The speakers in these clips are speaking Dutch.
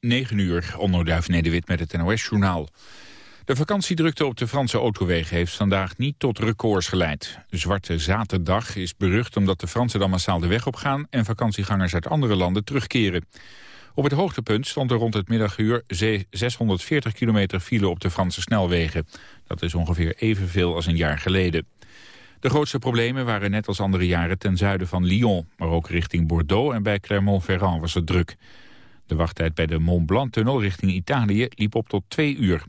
9 uur, onderduif Nederwit met het NOS-journaal. De vakantiedrukte op de Franse autowegen heeft vandaag niet tot records geleid. Zwarte Zaterdag is berucht omdat de Fransen dan massaal de weg op gaan... en vakantiegangers uit andere landen terugkeren. Op het hoogtepunt stond er rond het middaguur 640 kilometer file op de Franse snelwegen. Dat is ongeveer evenveel als een jaar geleden. De grootste problemen waren net als andere jaren ten zuiden van Lyon... maar ook richting Bordeaux en bij Clermont-Ferrand was het druk. De wachttijd bij de Mont Blanc-tunnel richting Italië liep op tot twee uur.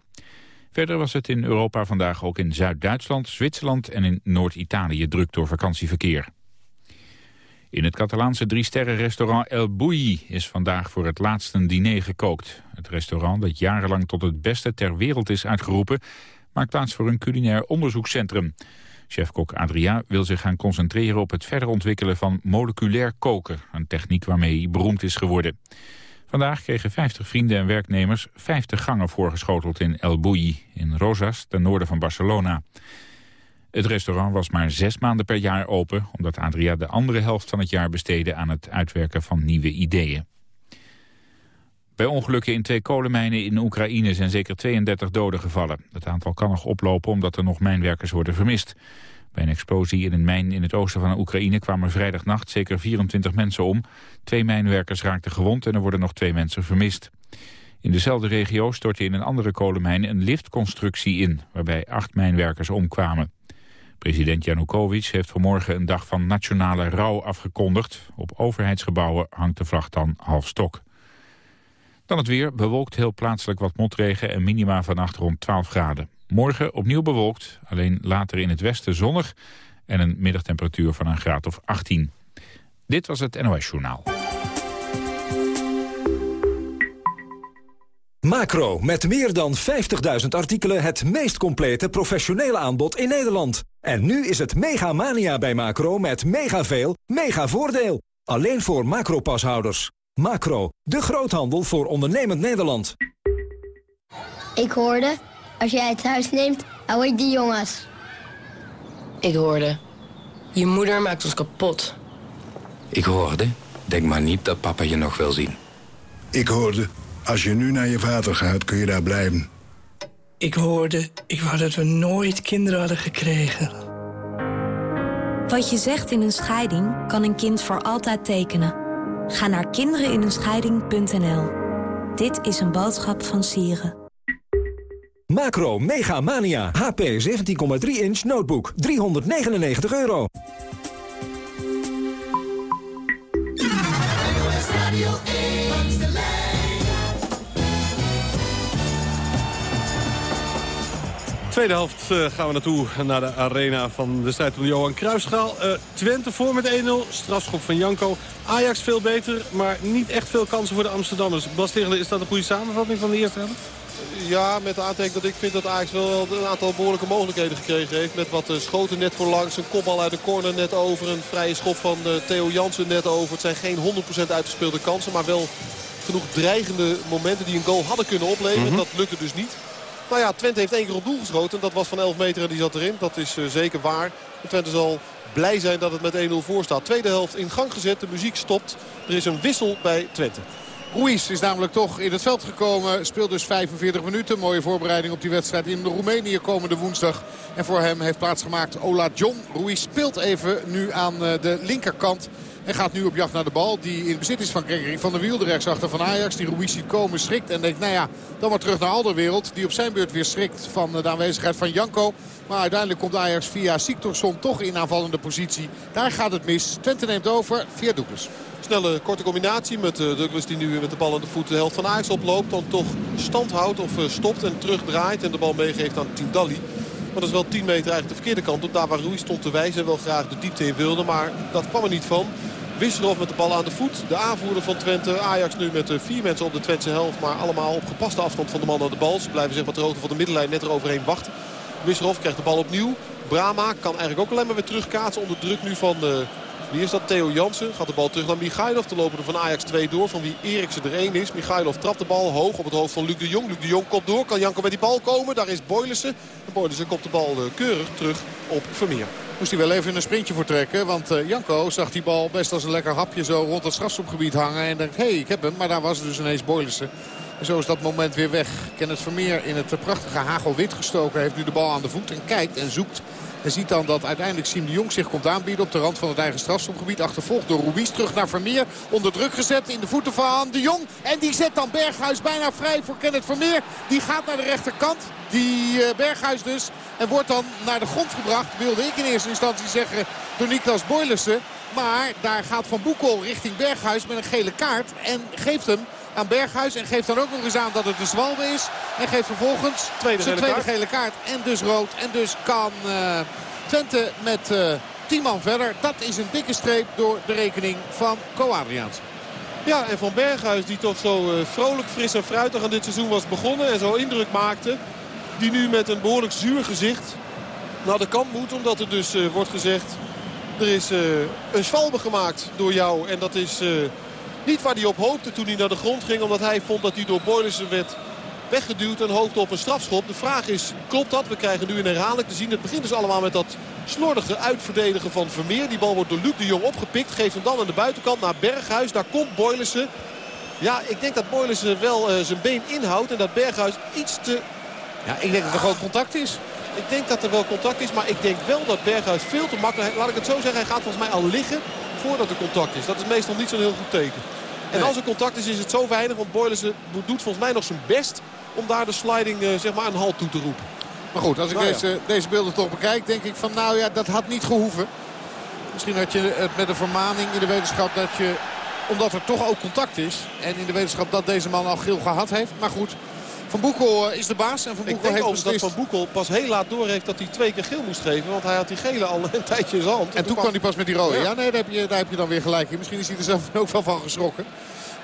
Verder was het in Europa vandaag ook in Zuid-Duitsland, Zwitserland en in Noord-Italië druk door vakantieverkeer. In het Catalaanse drie-sterren-restaurant El Bouilly is vandaag voor het laatste diner gekookt. Het restaurant, dat jarenlang tot het beste ter wereld is uitgeroepen, maakt plaats voor een culinair onderzoekscentrum. Chefkok Adria wil zich gaan concentreren op het verder ontwikkelen van moleculair koken, een techniek waarmee hij beroemd is geworden. Vandaag kregen 50 vrienden en werknemers 50 gangen voorgeschoteld in El Bouilly, in Rosas, ten noorden van Barcelona. Het restaurant was maar zes maanden per jaar open... omdat Adria de andere helft van het jaar besteedde aan het uitwerken van nieuwe ideeën. Bij ongelukken in twee kolenmijnen in Oekraïne zijn zeker 32 doden gevallen. Het aantal kan nog oplopen omdat er nog mijnwerkers worden vermist. Bij een explosie in een mijn in het oosten van Oekraïne kwamen vrijdagnacht zeker 24 mensen om. Twee mijnwerkers raakten gewond en er worden nog twee mensen vermist. In dezelfde regio stortte in een andere kolenmijn een liftconstructie in, waarbij acht mijnwerkers omkwamen. President Janukovic heeft vanmorgen een dag van nationale rouw afgekondigd. Op overheidsgebouwen hangt de vlag dan half stok. Dan het weer, bewolkt heel plaatselijk wat motregen en minima vannacht rond 12 graden. Morgen opnieuw bewolkt, alleen later in het westen zonnig... en een middagtemperatuur van een graad of 18. Dit was het NOS Journaal. Macro, met meer dan 50.000 artikelen het meest complete professionele aanbod in Nederland. En nu is het mega mania bij Macro met mega veel, mega voordeel. Alleen voor Macro-pashouders. Macro, de groothandel voor ondernemend Nederland. Ik hoorde, als jij het huis neemt, hou ik die jongens. Ik hoorde, je moeder maakt ons kapot. Ik hoorde, denk maar niet dat papa je nog wil zien. Ik hoorde, als je nu naar je vader gaat, kun je daar blijven. Ik hoorde, ik wou dat we nooit kinderen hadden gekregen. Wat je zegt in een scheiding kan een kind voor altijd tekenen. Ga naar kindereninenscheiding.nl. Dit is een boodschap van Sieren. Macro Mega Mania HP 17,3 inch notebook 399 euro. Tweede helft uh, gaan we naartoe naar de arena van de strijd om de Johan Cruijffschaal. Uh, Twente voor met 1-0, strafschop van Janko. Ajax veel beter, maar niet echt veel kansen voor de Amsterdammers. Bas Tegelen, is dat een goede samenvatting van de eerste helft? Ja, met de aantekening dat ik vind dat Ajax wel een aantal behoorlijke mogelijkheden gekregen heeft. Met wat eh, schoten net voor langs, een kopbal uit de corner net over. Een vrije schop van Theo Jansen net over. Het zijn geen 100% uitgespeelde kansen, maar wel genoeg dreigende momenten die een goal hadden kunnen opleveren. Mhm. Dat lukte dus niet. Nou ja, Twente heeft één keer op doel geschoten. Dat was van 11 meter en die zat erin. Dat is uh, zeker waar. Twente zal blij zijn dat het met 1-0 voor staat. Tweede helft in gang gezet. De muziek stopt. Er is een wissel bij Twente. Ruiz is namelijk toch in het veld gekomen. Speelt dus 45 minuten. Mooie voorbereiding op die wedstrijd in Roemenië komende woensdag. En voor hem heeft plaatsgemaakt Ola John. Ruiz speelt even nu aan eh, de linkerkant. En gaat nu op jacht naar de bal die in bezit is van Gregory van der Wiel. De rechtsachter van Ajax. Die Ruiz komen, schrikt en denkt nou ja, dan maar terug naar Alderwereld. Die op zijn beurt weer schrikt van de aanwezigheid van Janko. Maar uiteindelijk komt Ajax via Siktorsson toch in aanvallende positie. Daar gaat het mis. Twente neemt over via Douglas. Snelle korte combinatie met uh, Douglas die nu met de bal aan de voet de helft van Ajax oploopt. Dan toch stand houdt of uh, stopt en terugdraait en de bal meegeeft aan Tindalli. Dat is wel 10 meter eigenlijk de verkeerde kant op. Daar waar Ruiz stond te wijzen wel graag de diepte in wilde. Maar dat kwam er niet van. Wisselhof met de bal aan de voet. De aanvoerder van Twente. Ajax nu met eh, vier mensen op de Twentse helft. Maar allemaal op gepaste afstand van de man aan de bal. Ze blijven zeg maar ter hoogte van de middenlijn net eroverheen wachten. Wisselhof krijgt de bal opnieuw. Brama kan eigenlijk ook alleen maar weer terugkaatsen onder druk nu van... Wie is dat? Theo Jansen. Gaat de bal terug naar Michailov. De lopen er van Ajax 2 door. Van wie Eriksen er 1 is. Michailov trapt de bal hoog op het hoofd van Luc de Jong. Luc de Jong komt door. Kan Janko met die bal komen? Daar is Boylissen. En Boylissen komt de bal uh, keurig terug op Vermeer. Moest hij wel even een sprintje voor trekken. Want uh, Janko zag die bal best als een lekker hapje zo rond het strafschopgebied hangen. En dacht, hé, hey, ik heb hem. Maar daar was dus ineens Boylissen. En zo is dat moment weer weg. Kenneth Vermeer in het prachtige hagelwit gestoken. Heeft nu de bal aan de voet en kijkt en zoekt. En ziet dan dat uiteindelijk Siem de Jong zich komt aanbieden op de rand van het eigen strafschopgebied. Achtervolgd door Ruiz terug naar Vermeer. Onder druk gezet in de voeten van de Jong. En die zet dan Berghuis bijna vrij voor Kenneth Vermeer. Die gaat naar de rechterkant. Die uh, Berghuis dus. En wordt dan naar de grond gebracht. Wilde ik in eerste instantie zeggen door Niklas Boylissen. Maar daar gaat Van Boekel richting Berghuis met een gele kaart. En geeft hem aan Berghuis. En geeft dan ook nog eens aan dat het de zwalbe is. En geeft vervolgens tweede zijn tweede kaart. gele kaart. En dus rood. En dus kan uh, Twente met uh, 10 man verder. Dat is een dikke streep door de rekening van Co Adriaans. Ja, en Van Berghuis die toch zo uh, vrolijk, fris en fruitig aan dit seizoen was begonnen. En zo indruk maakte. Die nu met een behoorlijk zuur gezicht naar de kant moet. Omdat er dus wordt gezegd... Er is een zwalbe gemaakt door jou. En dat is niet waar hij op hoopte toen hij naar de grond ging. Omdat hij vond dat hij door Boylissen werd weggeduwd en hoopte op een strafschop. De vraag is, klopt dat? We krijgen nu een herhaling te zien. Het begint dus allemaal met dat slordige uitverdedigen van Vermeer. Die bal wordt door Luc de Jong opgepikt. Geeft hem dan aan de buitenkant naar Berghuis. Daar komt Boylissen. Ja, ik denk dat Boylissen wel uh, zijn been inhoudt. En dat Berghuis iets te... Ja, ik denk dat er gewoon contact is. Ik denk dat er wel contact is. Maar ik denk wel dat Berghuis veel te makkelijk... Laat ik het zo zeggen, hij gaat volgens mij al liggen voordat er contact is. Dat is meestal niet zo'n heel goed teken. En als er contact is, is het zo weinig. Want Boylissen doet volgens mij nog zijn best om daar de sliding uh, zeg maar een halt toe te roepen. Maar goed, als ik nou, deze, deze beelden toch bekijk, denk ik van nou ja, dat had niet gehoeven. Misschien had je het met een vermaning in de wetenschap dat je, omdat er toch ook contact is. En in de wetenschap dat deze man al geel gehad heeft. Maar goed, Van Boekel is de baas. En Van Boekel ik denk heeft ook beslist... dat Van Boekel pas heel laat door heeft dat hij twee keer geel moest geven. Want hij had die gele al een tijdje in zijn hand. En, en toen kwam hij pas met die rode. Ja, ja nee, daar heb, je, daar heb je dan weer gelijk in. Misschien is hij er zelf ook wel van geschrokken.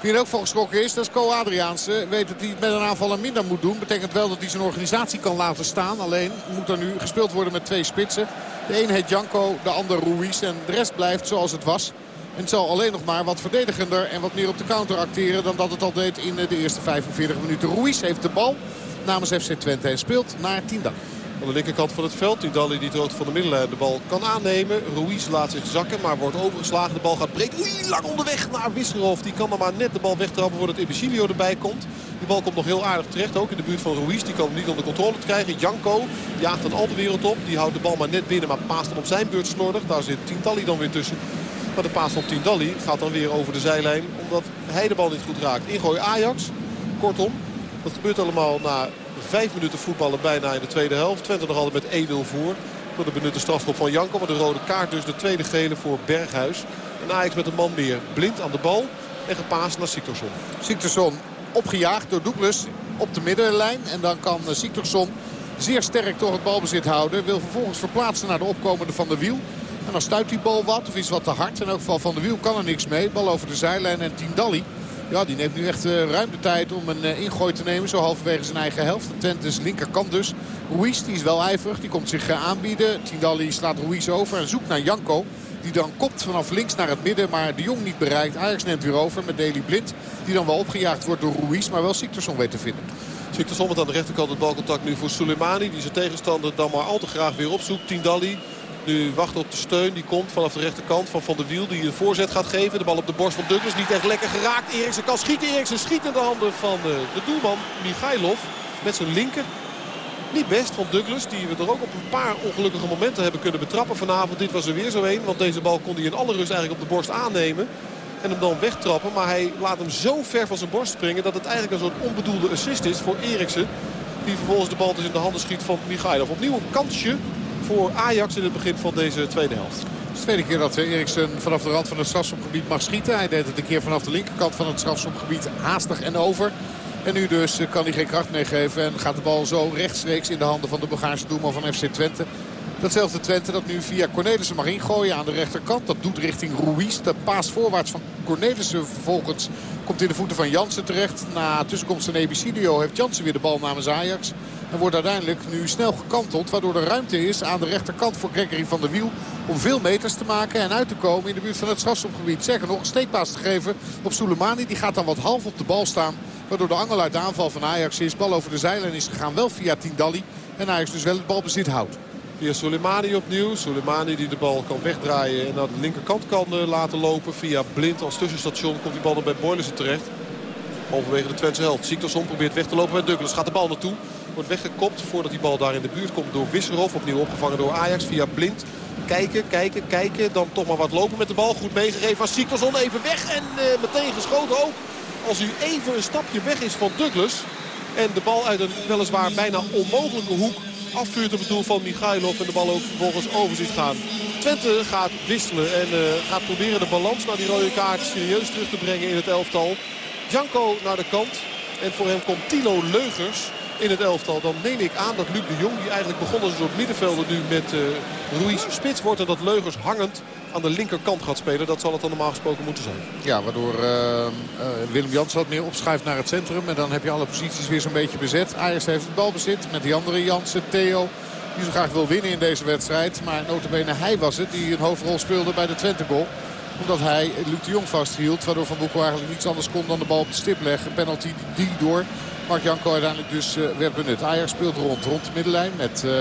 Wie er ook van geschrokken is, dat is Co Adriaanse. Weet dat hij het met een aanvaller minder moet doen. Betekent wel dat hij zijn organisatie kan laten staan. Alleen moet er nu gespeeld worden met twee spitsen. De een heet Janko, de ander Ruiz. En de rest blijft zoals het was. En het zal alleen nog maar wat verdedigender en wat meer op de counter acteren... dan dat het al deed in de eerste 45 minuten. Ruiz heeft de bal namens FC Twente en speelt naar Tiendam. Aan de linkerkant van het veld. Tidali die het van de middenlijn de bal kan aannemen. Ruiz laat zich zakken, maar wordt overgeslagen. De bal gaat breed. Oei, lang onderweg naar Wisselhof. Die kan dan maar net de bal wegtrappen voordat Ebesilio erbij komt. Die bal komt nog heel aardig terecht. Ook in de buurt van Ruiz. Die kan hem niet onder controle krijgen. Janko jaagt dan al de wereld op. Die houdt de bal maar net binnen, maar paast hem op zijn beurt slordig. Daar zit Tintali dan weer tussen. Maar de paas van Tindalli gaat dan weer over de zijlijn. Omdat hij de bal niet goed raakt. Ingooi Ajax. Kortom, dat gebeurt allemaal na vijf minuten voetballen bijna in de tweede helft. Twente nog altijd met 1-0 voor. Door de benutte strafschop van Janko. Maar de rode kaart dus de tweede gele voor Berghuis. En Ajax met een man meer. Blind aan de bal. En gepaast naar Siktorsson. Siktorsson opgejaagd door Douglas op de middenlijn. En dan kan Siktorsson zeer sterk toch het balbezit houden. Wil vervolgens verplaatsen naar de opkomende Van de Wiel. En dan stuit die bal wat of is wat te hard. In elk geval Van de Wiel kan er niks mee. Bal over de zijlijn en Tindalli. Ja, die neemt nu echt uh, ruim de tijd om een uh, ingooi te nemen. Zo halverwege zijn eigen helft. De tent is linkerkant dus. Ruiz, die is wel ijverig. Die komt zich uh, aanbieden. Tindalli slaat Ruiz over en zoekt naar Janko. Die dan kopt vanaf links naar het midden. Maar de Jong niet bereikt. Ajax neemt weer over met Deli Blind. Die dan wel opgejaagd wordt door Ruiz. Maar wel Siktersson weet te vinden. Siktersson met aan de rechterkant het balcontact nu voor Soleimani. Die zijn tegenstander dan maar al te graag weer opzoekt. Tindalli nu wacht op de steun. Die komt vanaf de rechterkant van Van der Wiel. Die een voorzet gaat geven. De bal op de borst van Douglas. Niet echt lekker geraakt. Eriksen kan schieten. Eriksen schiet in de handen van de, de doelman Michailov. Met zijn linker. Niet best van Douglas. Die we er ook op een paar ongelukkige momenten hebben kunnen betrappen vanavond. Dit was er weer zo een. Want deze bal kon hij in alle rust eigenlijk op de borst aannemen. En hem dan wegtrappen. Maar hij laat hem zo ver van zijn borst springen. Dat het eigenlijk een soort onbedoelde assist is voor Eriksen. Die vervolgens de bal dus in de handen schiet van Michailov. Opnieuw een kansje voor Ajax in het begin van deze tweede helft. Het is de tweede keer dat Eriksen vanaf de rand van het strafschopgebied mag schieten. Hij deed het een keer vanaf de linkerkant van het strafschopgebied haastig en over. En nu dus kan hij geen kracht meer geven en gaat de bal zo rechtstreeks in de handen van de Bulgaarse doelman van FC Twente. Datzelfde Twente dat nu via Cornelissen mag ingooien aan de rechterkant. Dat doet richting Ruiz. De paas voorwaarts van Cornelissen vervolgens komt in de voeten van Jansen terecht. Na tussenkomst van Ebicidio heeft Jansen weer de bal namens Ajax. En wordt uiteindelijk nu snel gekanteld. Waardoor er ruimte is aan de rechterkant voor Gregory van der Wiel. Om veel meters te maken en uit te komen in de buurt van het strafschopgebied. Zeker nog een steekpaas te geven op Soleimani. Die gaat dan wat half op de bal staan. Waardoor de angel uit de aanval van Ajax is. Bal over de zijlijn is gegaan. Wel via Tindalli. En Ajax dus wel het balbezit houdt. Via Soleimani opnieuw. Soleimani die de bal kan wegdraaien en naar de linkerkant kan uh, laten lopen. Via Blind als tussenstation komt die bal dan bij Boylissen terecht. Halverwege de Twentse helft. Siktorsson probeert weg te lopen bij Douglas. Gaat de bal naartoe. Wordt weggekopt voordat die bal daar in de buurt komt door Wisserov. Opnieuw opgevangen door Ajax via Blind. Kijken, kijken, kijken. Dan toch maar wat lopen met de bal. Goed meegegeven aan Siktorsson. Even weg en uh, meteen geschoten ook. Als u even een stapje weg is van Douglas. En de bal uit een weliswaar bijna onmogelijke hoek afvuurt op het doel van Michailov. En de bal ook vervolgens over ziet gaan. Twente gaat wisselen en uh, gaat proberen de balans naar die rode kaart serieus terug te brengen in het elftal. Janko naar de kant. En voor hem komt Tilo Leugers in het elftal. Dan neem ik aan dat Luc de Jong, die eigenlijk begon als een soort middenvelder nu met uh, Ruiz spits wordt. En dat Leugers hangend aan de linkerkant gaat spelen. Dat zal het dan normaal gesproken moeten zijn. Ja, waardoor uh, uh, Willem Jans wat meer opschuift naar het centrum. En dan heb je alle posities weer zo'n beetje bezet. Ajax heeft het balbezit met die andere Jansen, Theo. Die zo graag wil winnen in deze wedstrijd. Maar notabene hij was het die een hoofdrol speelde bij de Twente goal omdat hij Luc de Jong vasthield. Waardoor Van Boekel eigenlijk niets anders kon dan de bal op de stip leggen. Penalty die door Mark Janko uiteindelijk dus uh, werd benut. Ajax speelt rond, rond de middenlijn met uh,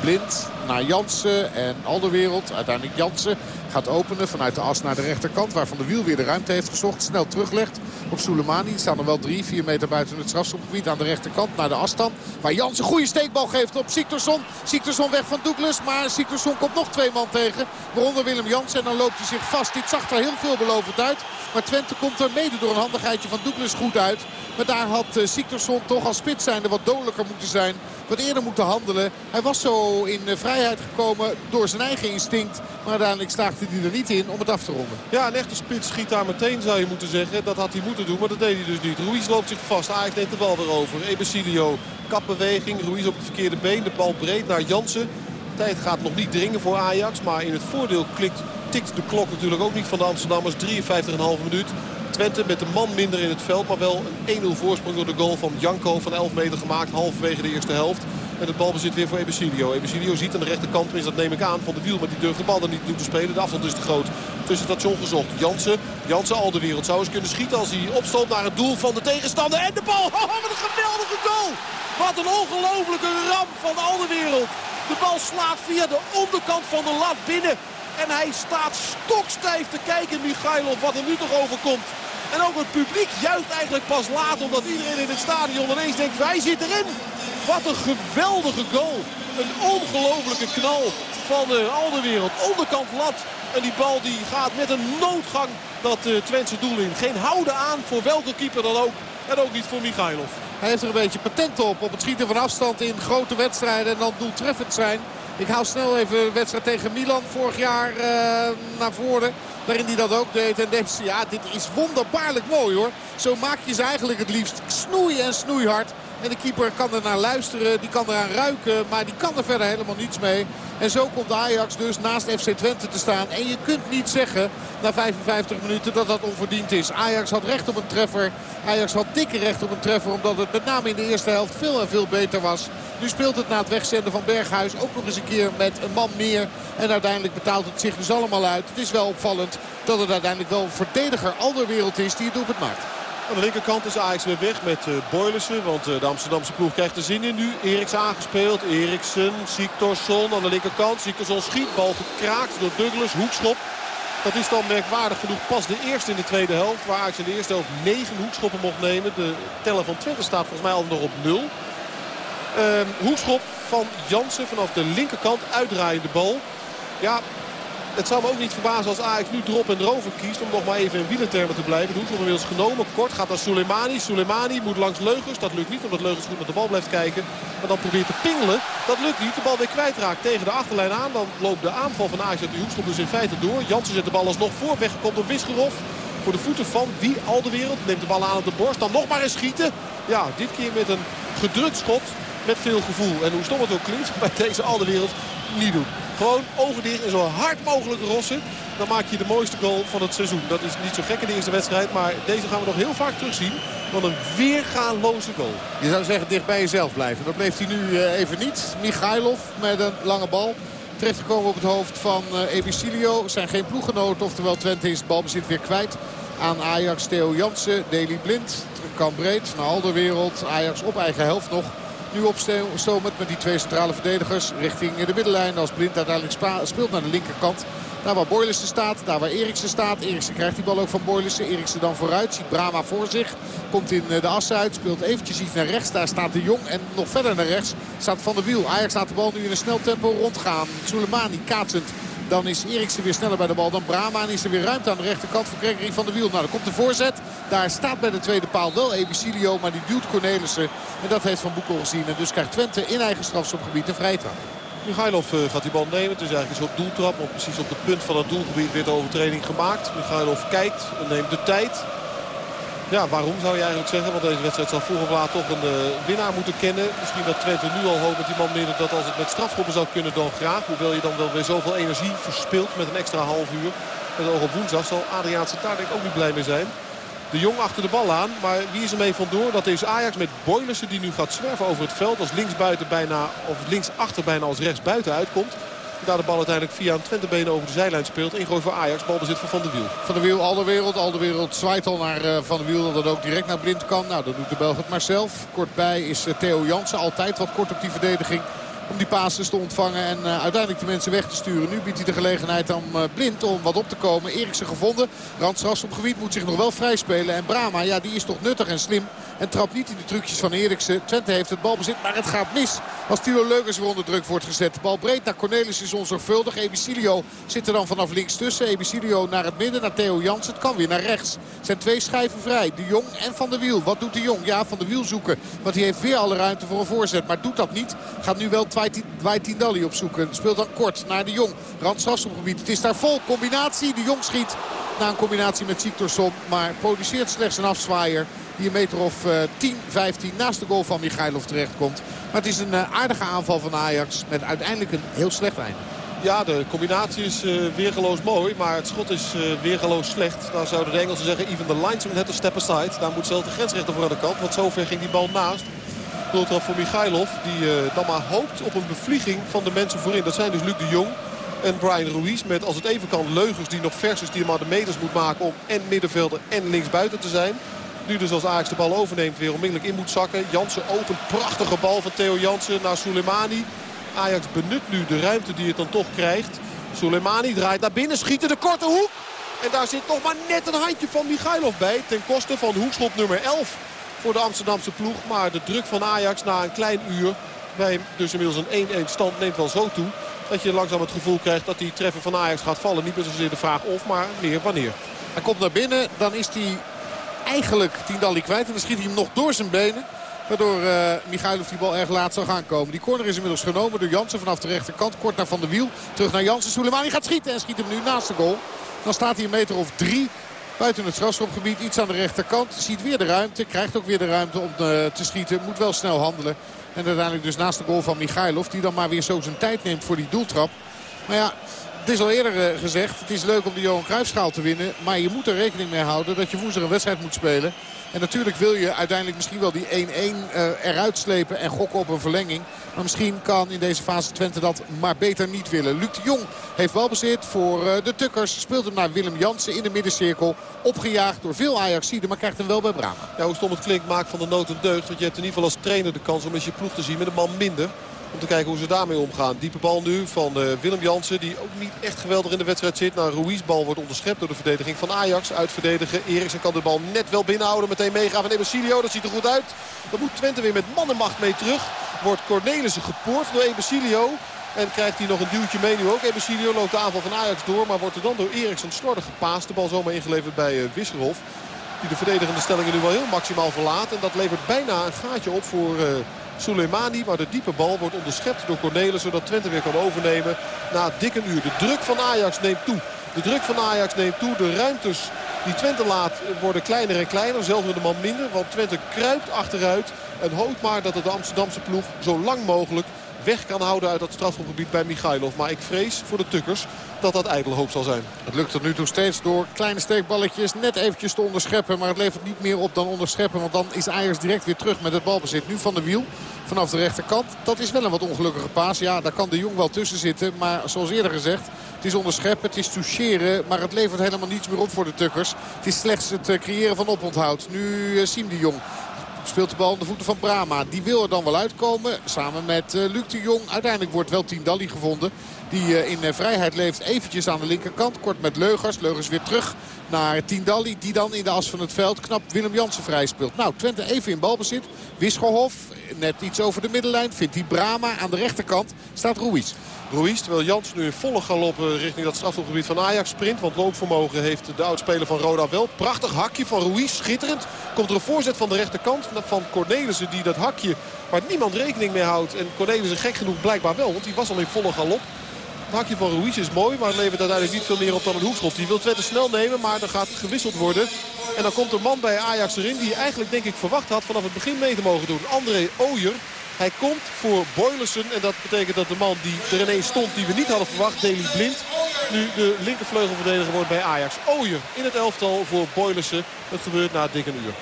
Blind naar Jansen en Alderwereld. Uiteindelijk Jansen gaat openen vanuit de as naar de rechterkant. Waar Van de Wiel weer de ruimte heeft gezocht. Snel teruglegt op Soleimani. Staan er wel drie, vier meter buiten het strafschopgebied aan de rechterkant. Naar de afstand. Waar Jansen een goede steekbal geeft op Siktorsson. Siktorsson weg van Douglas. Maar Siktorsson komt nog twee man tegen. Waaronder Willem Jansen. En dan loopt hij zich vast. Dit zag er heel veelbelovend uit. Maar Twente komt er mede door een handigheidje van Douglas goed uit. Maar daar had uh, Siktorsson toch als spits zijnde wat dodelijker moeten zijn. Wat eerder moeten handelen. Hij was zo in uh, vrijheid gekomen door zijn eigen instinct. Maar uiteindelijk slaagde hij er niet in om het af te ronden. Ja, een echte spits schiet daar meteen zou je moeten zeggen. Dat had hij moeten doen, maar dat deed hij dus niet. Ruiz loopt zich vast. Ajax neemt de bal weer over. Ebesilio, kapbeweging. Ruiz op het verkeerde been. De bal breed naar Jansen. Tijd gaat nog niet dringen voor Ajax. Maar in het voordeel klikt, tikt de klok natuurlijk ook niet van de Amsterdammers. 53,5 minuut. Twente met de man minder in het veld. Maar wel een 1-0 voorsprong door de goal van Janko van 11 meter gemaakt. Halverwege de eerste helft. En het balbezit weer voor Ebesilio. Ebesilio ziet aan de rechterkant, dat neem ik aan, van de wiel. Maar die durft de bal dan niet toe te spelen. De afstand is te groot. Tussenstation gezocht. Jansen, Jansen al de wereld. Zou eens kunnen schieten als hij opstoomt naar het doel van de tegenstander. En de bal. Oh, wat een geweldige goal. Wat een ongelofelijke ramp van al de wereld. De bal slaat via de onderkant van de lat binnen. En hij staat stokstijf te kijken, Michailov, wat er nu toch overkomt. En ook het publiek juicht eigenlijk pas laat, omdat iedereen in het stadion ineens denkt, wij zitten erin. Wat een geweldige goal. Een ongelofelijke knal van al de wereld. Onderkant lat. En die bal die gaat met een noodgang dat uh, Twentse doel in. Geen houden aan voor welke keeper dan ook. En ook niet voor Michailov. Hij heeft er een beetje patent op. Op het schieten van afstand in grote wedstrijden. En dan doeltreffend zijn. Ik haal snel even de wedstrijd tegen Milan vorig jaar uh, naar voren. Waarin hij dat ook deed. En denkt, ja, dit is wonderbaarlijk mooi hoor. Zo maak je ze eigenlijk het liefst snoei en snoeihard. En de keeper kan er naar luisteren, die kan eraan ruiken, maar die kan er verder helemaal niets mee. En zo komt Ajax dus naast FC Twente te staan. En je kunt niet zeggen na 55 minuten dat dat onverdiend is. Ajax had recht op een treffer. Ajax had dikke recht op een treffer omdat het met name in de eerste helft veel en veel beter was. Nu speelt het na het wegzenden van Berghuis ook nog eens een keer met een man meer. En uiteindelijk betaalt het zich dus allemaal uit. Het is wel opvallend dat het uiteindelijk wel verdediger Alderwereld is die het doelpunt maakt. Aan de linkerkant is Ajax weer weg met uh. Want uh, de Amsterdamse ploeg krijgt er zin in nu. Eriks aangespeeld. Eriksen, Siktorsson aan de linkerkant. Siktorsson schiet. Bal gekraakt door Douglas. Hoekschop. Dat is dan merkwaardig genoeg pas de eerste in de tweede helft. Waar Ajax in de eerste helft negen hoekschoppen mocht nemen. De teller van Twente staat volgens mij al nog op nul. Uh, hoekschop van Jansen vanaf de linkerkant. Uitdraaiende bal. Ja, het zou me ook niet verbazen als Ajax nu drop en erover kiest. Om nog maar even in wielertermen te blijven. De hoekschop inmiddels genomen. Kort gaat naar Soleimani. Soleimani moet langs Leugers. Dat lukt niet omdat Leugers goed naar de bal blijft kijken. Maar dan probeert te pingelen. Dat lukt niet. De bal weer kwijtraakt tegen de achterlijn aan. Dan loopt de aanval van Ajax uit die hoekschop dus in feite door. Jansen zet de bal alsnog voor. Weggekomen door Wisgerov. Voor de voeten van wie al de. Neemt de bal aan op de borst. Dan nog maar eens schieten. Ja, dit keer met een gedrukt schot. Met veel gevoel. En hoe stom het ook klinkt bij deze al de niet doen. Gewoon ogen dicht en zo hard mogelijk rossen. Dan maak je de mooiste goal van het seizoen. Dat is niet zo gek in de eerste wedstrijd. Maar deze gaan we nog heel vaak terugzien. Wat een weergaanloze goal. Je zou zeggen dicht bij jezelf blijven. Dat bleef hij nu even niet. Michailov met een lange bal. Terechtgekomen op het hoofd van uh, Ebesilio. Zijn geen ploeggenoot. Oftewel Twente is het balbezit weer kwijt. Aan Ajax Theo Jansen. Deli Blind. Kan breed naar Alderwereld. Ajax op eigen helft nog. Nu opstomend met die twee centrale verdedigers richting de middenlijn. Als Blind uiteindelijk speelt naar de linkerkant. Daar waar Boylissen staat, daar waar Eriksen staat. Eriksen krijgt die bal ook van Boylissen. Eriksen dan vooruit, ziet Brama voor zich. Komt in de as uit, speelt eventjes iets naar rechts. Daar staat de Jong en nog verder naar rechts staat Van der Wiel. Ajax laat de bal nu in een snel tempo rondgaan. Soleimani kaatsend dan is Eriksen weer sneller bij de bal dan Brama. En is er weer ruimte aan de rechterkant voor Gregory van der Wiel. Nou, dan komt de voorzet. Daar staat bij de tweede paal wel Ebicilio. Maar die duwt Cornelissen. En dat heeft Van Boekel gezien. En dus krijgt Twente in eigen strafschopgebied een vrije trap. Michailov eh, gaat die bal nemen. Het is eigenlijk een soort doeltrap. Want precies op het punt van het doelgebied werd de overtreding gemaakt. Michailov kijkt en neemt de tijd. Ja, waarom zou je eigenlijk zeggen? Want deze wedstrijd zal vroeg of laat toch een uh, winnaar moeten kennen. Misschien dat Twente nu al hoopt met die man midden dat als het met strafschoppen zou kunnen dan graag. Hoewel je dan wel weer zoveel energie verspilt met een extra half uur. Met oog op woensdag zal Adriaanse daar denk ik ook niet blij mee zijn. De Jong achter de bal aan. Maar wie is er mee vandoor? Dat is Ajax met Boylissen die nu gaat zwerven over het veld. Als linksbuiten bijna, of linksachter bijna als rechtsbuiten uitkomt. Daar de bal uiteindelijk via een Twentebeen over de zijlijn speelt. Ingooi voor Ajax. Balbezit voor Van der Wiel. Van der Wiel, al de wereld. Al de wereld zwaait al naar uh, Van der Wiel. Dat het ook direct naar Blind kan. Nou, dat doet de Belg het maar zelf. Kortbij is uh, Theo Jansen altijd wat kort op die verdediging om die passes te ontvangen en eh, uiteindelijk de mensen weg te sturen. Nu biedt hij de gelegenheid aan eh, Blind om wat op te komen. Eriksen gevonden. Randstras op gebied moet zich nog wel vrij spelen. En Brama, ja, die is toch nuttig en slim. En trapt niet in de trucjes van Eriksen. Twente heeft het balbezit, maar het gaat mis. Als Tilo Leukers weer onder druk wordt gezet. Bal breed naar Cornelis is onzorgvuldig. Ebicilio zit er dan vanaf links tussen. Ebicilio naar het midden, naar Theo Jans. Het kan weer naar rechts. Zijn twee schijven vrij. De Jong en Van der Wiel. Wat doet de Jong? Ja, Van der Wiel zoeken. Want die heeft weer alle ruimte voor een voorzet. Maar doet dat niet. Gaat nu wel Wijtindalli opzoeken. Speelt dan kort naar de Jong. Randstrafschopgebied. Het is daar vol combinatie. De Jong schiet na een combinatie met Siktorsom. Maar produceert slechts een afzwaaier. Die een meter of eh, 10, 15 naast de goal van Michailov terechtkomt. Maar het is een eh, aardige aanval van Ajax. Met uiteindelijk een heel slecht einde. Ja, de combinatie is eh, uh, weergeloos mooi, maar het schot is uh, weergeloos slecht. Dan zouden de Engelsen zeggen, even de linesman had to step aside. Daar moet zelf de grensrechter voor aan de kant, want zover ging die bal naast. Doeltrap voor Michailov, die uh, dan maar hoopt op een bevlieging van de mensen voorin. Dat zijn dus Luc de Jong en Brian Ruiz met als het even kan leugens die nog vers is. Die maar de meters moet maken om en middenvelder en linksbuiten te zijn. Nu dus als Ajax de bal overneemt weer onmiddellijk in moet zakken. Jansen opent, prachtige bal van Theo Jansen naar Soleimani. Ajax benut nu de ruimte die het dan toch krijgt. Soleimani draait naar binnen, schiet in de korte hoek. En daar zit nog maar net een handje van Michailov bij. Ten koste van hoekschop nummer 11 voor de Amsterdamse ploeg. Maar de druk van Ajax na een klein uur bij dus inmiddels een 1-1 stand neemt wel zo toe. Dat je langzaam het gevoel krijgt dat die treffer van Ajax gaat vallen. Niet meer zozeer de vraag of, maar meer wanneer. Hij komt naar binnen, dan is hij eigenlijk Tindalli kwijt. En dan schiet hij hem nog door zijn benen. Waardoor uh, Michailov die bal erg laat zou gaan komen. Die corner is inmiddels genomen door Jansen vanaf de rechterkant. Kort naar Van der Wiel. Terug naar Jansen. Soleimani gaat schieten en schiet hem nu naast de goal. Dan staat hij een meter of drie buiten het strafschopgebied. Iets aan de rechterkant. Ziet weer de ruimte. Krijgt ook weer de ruimte om uh, te schieten. Moet wel snel handelen. En uiteindelijk dus naast de goal van Michailov. Die dan maar weer zo zijn tijd neemt voor die doeltrap. Maar ja, het is al eerder uh, gezegd. Het is leuk om de Johan Cruijffschaal te winnen. Maar je moet er rekening mee houden dat je woensdag een wedstrijd moet spelen. En natuurlijk wil je uiteindelijk misschien wel die 1-1 uh, eruit slepen en gokken op een verlenging. Maar misschien kan in deze fase Twente dat maar beter niet willen. Luc de Jong heeft balbezit voor uh, de Tukkers. Speelt hem naar Willem Jansen in de middencirkel. Opgejaagd door veel Ajaxiden, maar krijgt hem wel bij Brama. Ja, hoe stom het klinkt maakt van de nood een deugd. Want je hebt in ieder geval als trainer de kans om eens je ploeg te zien met een man minder. Om te kijken hoe ze daarmee omgaan. Diepe bal nu van uh, Willem Jansen. Die ook niet echt geweldig in de wedstrijd zit. Nou, Ruiz bal wordt onderschept door de verdediging van Ajax. Uitverdedigen. Eriksen kan de bal net wel binnenhouden. Meteen meegaan van Ebesilio. Dat ziet er goed uit. Dan moet Twente weer met mannenmacht mee terug. Wordt Cornelissen gepoord door Ebesilio. En krijgt hij nog een duwtje mee nu ook. Ebesilio loopt de aanval van Ajax door. Maar wordt er dan door Eriksen slordig gepaast. De bal zomaar ingeleverd bij uh, Wisselhof. Die de verdedigende stellingen nu wel heel maximaal verlaat. En dat levert bijna een gaatje op voor... Uh, Soleimani. Maar de diepe bal wordt onderschept door Cornelis. Zodat Twente weer kan overnemen na dik een uur. De druk van Ajax neemt toe. De druk van Ajax neemt toe. De ruimtes die Twente laat worden kleiner en kleiner. Zelfs met de man minder. Want Twente kruipt achteruit. En hoopt maar dat het de Amsterdamse ploeg zo lang mogelijk weg kan houden uit dat strafschopgebied bij Michailov. Maar ik vrees voor de tukkers dat dat ijdel hoop zal zijn. Het lukt tot nu toe steeds door kleine steekballetjes net eventjes te onderscheppen. Maar het levert niet meer op dan onderscheppen. Want dan is Ajax direct weer terug met het balbezit. Nu van de wiel vanaf de rechterkant. Dat is wel een wat ongelukkige paas. Ja, daar kan de Jong wel tussen zitten. Maar zoals eerder gezegd, het is onderscheppen, het is toucheren. Maar het levert helemaal niets meer op voor de tukkers. Het is slechts het creëren van oponthoud. Nu uh, Siem de Jong speelt de bal aan de voeten van Brama. Die wil er dan wel uitkomen. Samen met uh, Luc de Jong. Uiteindelijk wordt wel Tindalli gevonden. Die in vrijheid leeft eventjes aan de linkerkant. Kort met Leugers. Leugers weer terug naar Tindalli. Die dan in de as van het veld knap Willem Jansen vrij speelt. Nou, Twente even in balbezit. Wisgerhof net iets over de middenlijn. Vindt hij Brama. Aan de rechterkant staat Ruiz. Ruiz, terwijl Jans nu in volle galop eh, richting dat strafgebied van Ajax sprint. Want loopvermogen heeft de oudspeler van Roda wel. Prachtig hakje van Ruiz, schitterend. Komt er een voorzet van de rechterkant van Cornelissen die dat hakje waar niemand rekening mee houdt. En Cornelissen gek genoeg blijkbaar wel, want die was al in volle galop. Het hakje van Ruiz is mooi, maar levert uiteindelijk niet veel meer op dan een hoekschop. Die wil Twente snel nemen, maar dan gaat gewisseld worden. En dan komt een man bij Ajax erin die eigenlijk denk ik verwacht had vanaf het begin mee te mogen doen. André Ooyer. Hij komt voor Boylersen en dat betekent dat de man die er ineens stond die we niet hadden verwacht, Deli Blind, nu de linkervleugelverdediger wordt bij Ajax. Ooyer in het elftal voor Boylersen. Het gebeurt na dik een uur.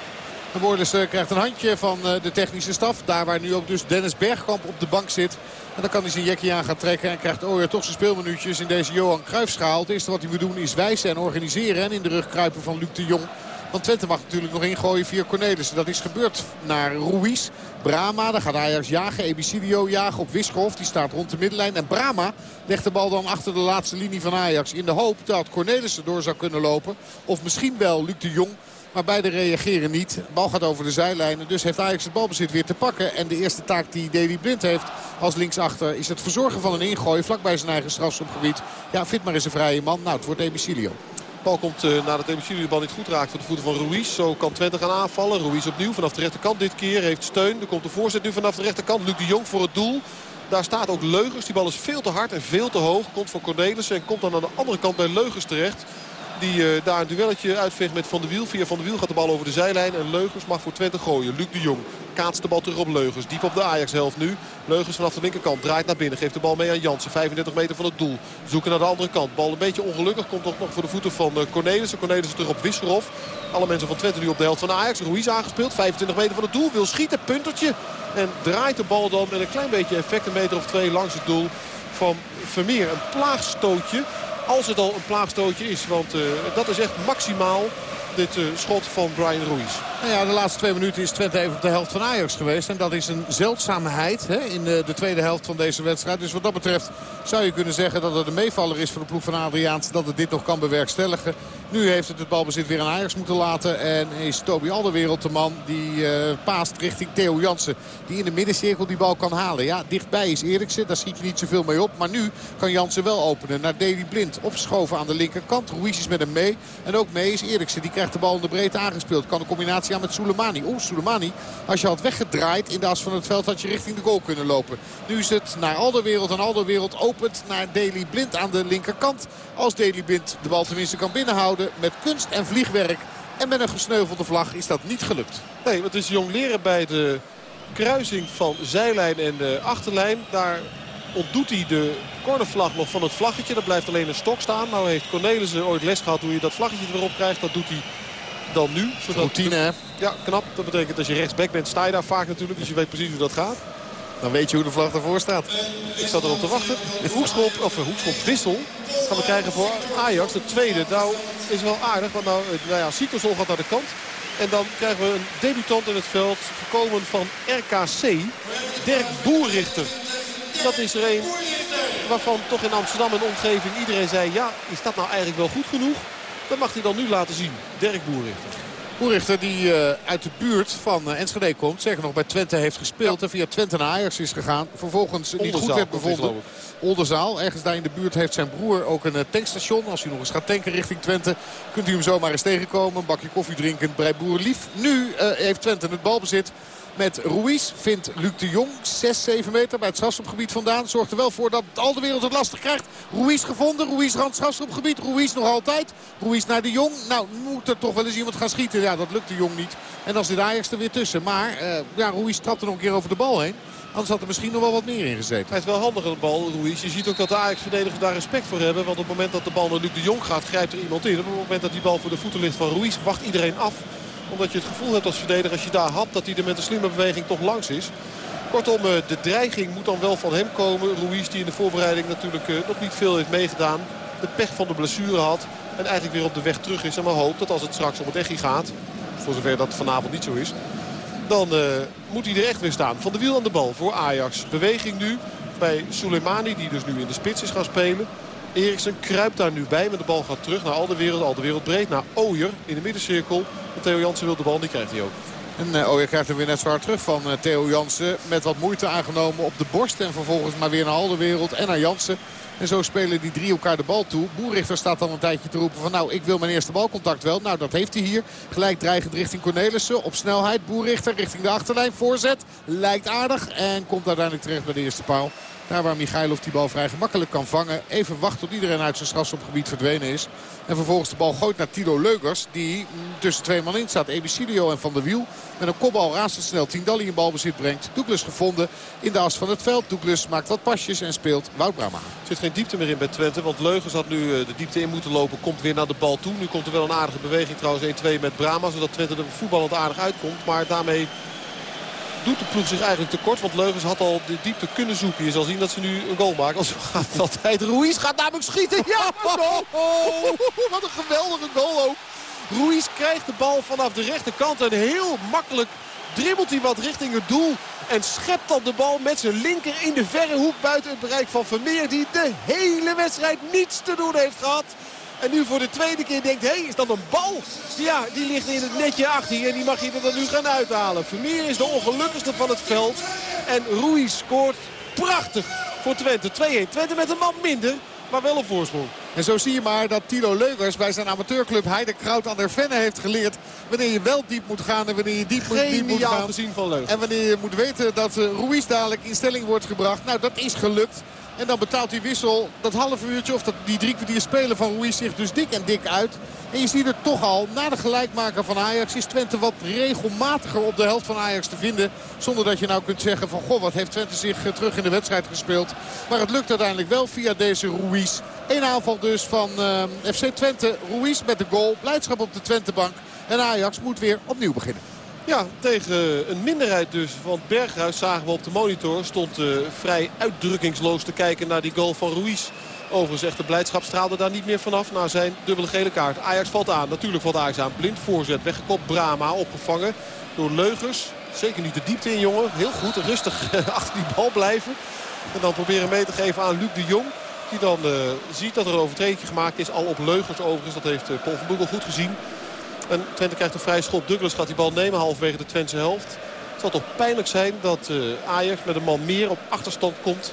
De krijgt een handje van eh, de technische staf. Daar waar nu ook dus Dennis Bergkamp op de bank zit. En dan kan hij zijn jekje aan gaan trekken. En krijgt Ooyer toch zijn speelminuutjes in deze Johan Cruijffschaal. Het eerste wat hij moet doen is wijzen en organiseren. En in de rug kruipen van Luc de Jong. Want Twente mag natuurlijk nog ingooien via Cornelissen. Dat is gebeurd naar Ruiz. Brama, dan gaat Ajax jagen. Ebicidio jagen op Wischhoff. Die staat rond de middenlijn. En Brama legt de bal dan achter de laatste linie van Ajax. In de hoop dat Cornelissen door zou kunnen lopen. Of misschien wel Luc de Jong. Maar beide reageren niet. De bal gaat over de zijlijnen. Dus heeft Ajax het balbezit weer te pakken. En de eerste taak die Davy Blind heeft als linksachter is het verzorgen van een ingooi. Vlakbij zijn eigen strafschopgebied. Ja, fit maar eens een vrije man. Nou, het wordt Emicilio. De bal komt uh, nadat Emicilio de bal niet goed raakt voor de voeten van Ruiz. Zo kan Twente gaan aanvallen. Ruiz opnieuw vanaf de rechterkant dit keer. Heeft steun. Er komt de voorzet nu vanaf de rechterkant. Luc de Jong voor het doel. Daar staat ook Leugers. Die bal is veel te hard en veel te hoog. Komt van Cornelissen en komt dan aan de andere kant bij Leugers terecht. Die uh, daar een duelletje uitveegt met Van der Wiel. Via Van der Wiel gaat de bal over de zijlijn. En Leugers mag voor Twente gooien. Luc de Jong kaatst de bal terug op Leugers. Diep op de Ajax-helft nu. Leugers vanaf de linkerkant draait naar binnen. Geeft de bal mee aan Jansen. 35 meter van het doel. Zoeken naar de andere kant. Bal een beetje ongelukkig. Komt toch nog voor de voeten van uh, Cornelissen. Cornelissen terug op Wisserov. Alle mensen van Twente nu op de helft van Ajax. Ruiz aangespeeld. 25 meter van het doel. Wil schieten. Puntertje. En draait de bal dan met een klein beetje effect. Een meter of twee langs het doel van Vermeer. Een plaagstootje als het al een plaagstootje is. Want uh, dat is echt maximaal dit uh, schot van Brian Ruiz. Nou ja, de laatste twee minuten is Twente even op de helft van Ajax geweest. En dat is een zeldzaamheid hè, in de, de, tweede helft van deze wedstrijd. Dus wat dat betreft zou je kunnen zeggen dat het een meevaller is voor de ploeg van Adriaans. Dat het dit nog kan bewerkstelligen. Nu heeft het het balbezit weer aan Ajax moeten laten. En is Toby Alderwereld de man die uh, paast richting Theo Jansen. Die in de middencirkel die bal kan halen. Ja, dichtbij is Eriksen. Daar schiet je niet zoveel mee op. Maar nu kan Jansen wel openen naar Davy Blind. Opgeschoven aan de linkerkant. Ruiz is met hem mee. En ook mee is Eriksen. Die krijgt de bal in de breedte aangespeeld. Kan een combinatie aan met Soleimani. Oeh, Soleimani. Als je had weggedraaid in de as van het veld had je richting de goal kunnen lopen. Nu is het naar Alderwereld. En Alderwereld opent naar Deli Blind aan de linkerkant. Als Deli Blind de bal tenminste kan binnenhouden met kunst en vliegwerk. En met een gesneuvelde vlag is dat niet gelukt. Nee, want het is jong leren bij de kruising van zijlijn en de achterlijn. Daar ontdoet hij de cornervlag nog van het vlaggetje. Dat blijft alleen een stok staan. Nou heeft Cornelissen ooit les gehad hoe je dat vlaggetje erop krijgt. Dat doet hij dan nu. Zodat Routine hè? Ja, knap. Dat betekent als je rechtsback bent sta je daar vaak natuurlijk. Dus je weet precies hoe dat gaat. Dan weet je hoe de vlag ervoor staat. Ik zat erop te wachten. Hoekschop, of hoekschop wissel gaan we krijgen voor Ajax. De tweede nou is wel aardig. Want nou, eh, nou ja, gaat naar de kant. En dan krijgen we een debutant in het veld. Gekomen van RKC. Dirk Boerrichter. Dat is er een waarvan toch in Amsterdam en omgeving iedereen zei... ja, is dat nou eigenlijk wel goed genoeg? Dat mag hij dan nu laten zien. Dirk Boerrichter. Boerichter die uh, uit de buurt van uh, Enschede komt. Zeker nog bij Twente heeft gespeeld. En via Twente naar Ajax is gegaan. Vervolgens niet goed werd bevonden. Olderzaal. Ergens daar in de buurt heeft zijn broer ook een uh, tankstation. Als hij nog eens gaat tanken richting Twente. Kunt u hem zomaar eens tegenkomen. Een bakje koffie drinken bij Boer Lief. Nu heeft Twente het balbezit met Ruiz. Vindt Luc de Jong 6, 7 meter bij het strafschopgebied vandaan. Zorgt er wel voor dat al de wereld het lastig krijgt. Ruiz gevonden. Ruiz rand strafschopgebied. Ruiz nog altijd. Ruiz naar de Jong. Nou, moet er toch wel eens iemand gaan schieten. Ja, dat lukt de Jong niet. En dan zit Ajax er weer tussen. Maar uh, ja, Ruiz trapt er nog een keer over de bal heen. Anders had er misschien nog wel wat meer in gezeten. Hij is wel handig aan de bal, Ruiz. Je ziet ook dat de Ajax-verdedigers daar respect voor hebben. Want op het moment dat de bal naar Luc de Jong gaat, grijpt er iemand in. Op het moment dat die bal voor de voeten ligt van Ruiz, wacht iedereen af omdat je het gevoel hebt als verdediger als je daar hapt dat hij er met een slimme beweging toch langs is. Kortom, eh, de dreiging moet dan wel van hem komen. Ruiz die in de voorbereiding natuurlijk eh, nog niet veel heeft meegedaan. De pech van de blessure had. En eigenlijk weer op de weg terug is. En maar hoopt dat als het straks op het echi gaat. Voor zover dat vanavond niet zo is. Dan uh, moet hij er echt weer staan. Van de wiel aan de bal voor Ajax. Beweging nu bij Soleimani. Die dus nu in de spits is gaan spelen. Eriksen kruipt daar nu bij. Maar de bal gaat terug naar Alderwereld. Alderwereld breed naar Ooyer in de middencirkel. En Theo Jansen wil de bal. Die krijgt hij ook. En uh, Ooyer krijgt hem weer net zwaar terug van uh, Theo Jansen. Met wat moeite aangenomen op de borst. En vervolgens maar weer naar Alderwereld en naar Jansen. En zo spelen die drie elkaar de bal toe. Boerichter staat dan een tijdje te roepen van nou ik wil mijn eerste balcontact wel. Nou dat heeft hij hier. Gelijk dreigend richting Cornelissen. Op snelheid Boerichter richting de achterlijn. Voorzet. Lijkt aardig. En komt uiteindelijk terecht bij de eerste paal. Daar waar Michailov die bal vrij gemakkelijk kan vangen. Even wacht tot iedereen uit zijn strafschopgebied verdwenen is. En vervolgens de bal gooit naar Tilo Leugers. Die tussen twee man in staat. Ebicilio en Van der Wiel. Met een kopbal razendsnel Tindalli in balbezit brengt. Douglas gevonden in de as van het veld. Douglas maakt wat pasjes en speelt Wout Brama. Er zit geen diepte meer in bij Twente. Want Leugers had nu de diepte in moeten lopen. Komt weer naar de bal toe. Nu komt er wel een aardige beweging trouwens 1-2 met Brama. Zodat Twente er voetballend aardig uitkomt. Maar daarmee doet de ploeg zich eigenlijk tekort. Want Leugens had al de diepte kunnen zoeken. Je zal zien dat ze nu een goal maken. Als gaat het altijd. Ruiz gaat namelijk schieten. Ja, goal. Wat een geweldige goal ook. Ruiz krijgt de bal vanaf de rechterkant. En heel makkelijk dribbelt hij wat richting het doel. En schept dan de bal met zijn linker in de verre hoek buiten het bereik van Vermeer. Die de hele wedstrijd niets te doen heeft gehad. En nu voor de tweede keer denkt, hé, hey, is dat een bal? Ja, die ligt in het netje achter en die mag je er dan nu gaan uithalen. Vermeer is de ongelukkigste van het veld. En Rui scoort prachtig voor Twente. 2-1. Twente met een man minder, maar wel een voorsprong. En zo zie je maar dat Tilo Leugers bij zijn amateurclub Heide Kraut aan der Venne heeft geleerd. Wanneer je wel diep moet gaan en wanneer je diep, moet, diep moet gaan. gezien van Leugers. En wanneer je moet weten dat uh, Ruiz dadelijk in stelling wordt gebracht. Nou, dat is gelukt. En dan betaalt die wissel dat half uurtje of dat, die drie kwartier spelen van Ruiz zich dus dik en dik uit. En je ziet het toch al, na de gelijkmaker van Ajax is Twente wat regelmatiger op de helft van Ajax te vinden. Zonder dat je nou kunt zeggen van goh, wat heeft Twente zich terug in de wedstrijd gespeeld. Maar het lukt uiteindelijk wel via deze Ruiz. Eén aanval dus van uh, FC Twente. Ruiz met de goal. Blijdschap op de Twentebank. En Ajax moet weer opnieuw beginnen. Ja, tegen een minderheid dus. Want Berghuis zagen we op de monitor. Stond uh, vrij uitdrukkingsloos te kijken naar die goal van Ruiz. Overigens echt de blijdschap straalde daar niet meer vanaf na zijn dubbele gele kaart. Ajax valt aan. Natuurlijk valt Ajax aan. Blind voorzet. Weggekopt. Brama opgevangen door Leugers. Zeker niet de diepte in jongen. Heel goed. Rustig achter die bal blijven. En dan proberen mee te geven aan Luc de Jong. Die dan uh, ziet dat er een overtreding gemaakt is. Al op Leugers overigens. Dat heeft uh, Paul van Boekel goed gezien. En Twente krijgt een vrij schop. Douglas gaat die bal nemen halverwege de Twentse helft. Het zal toch pijnlijk zijn dat uh, Ajax met een man meer op achterstand komt.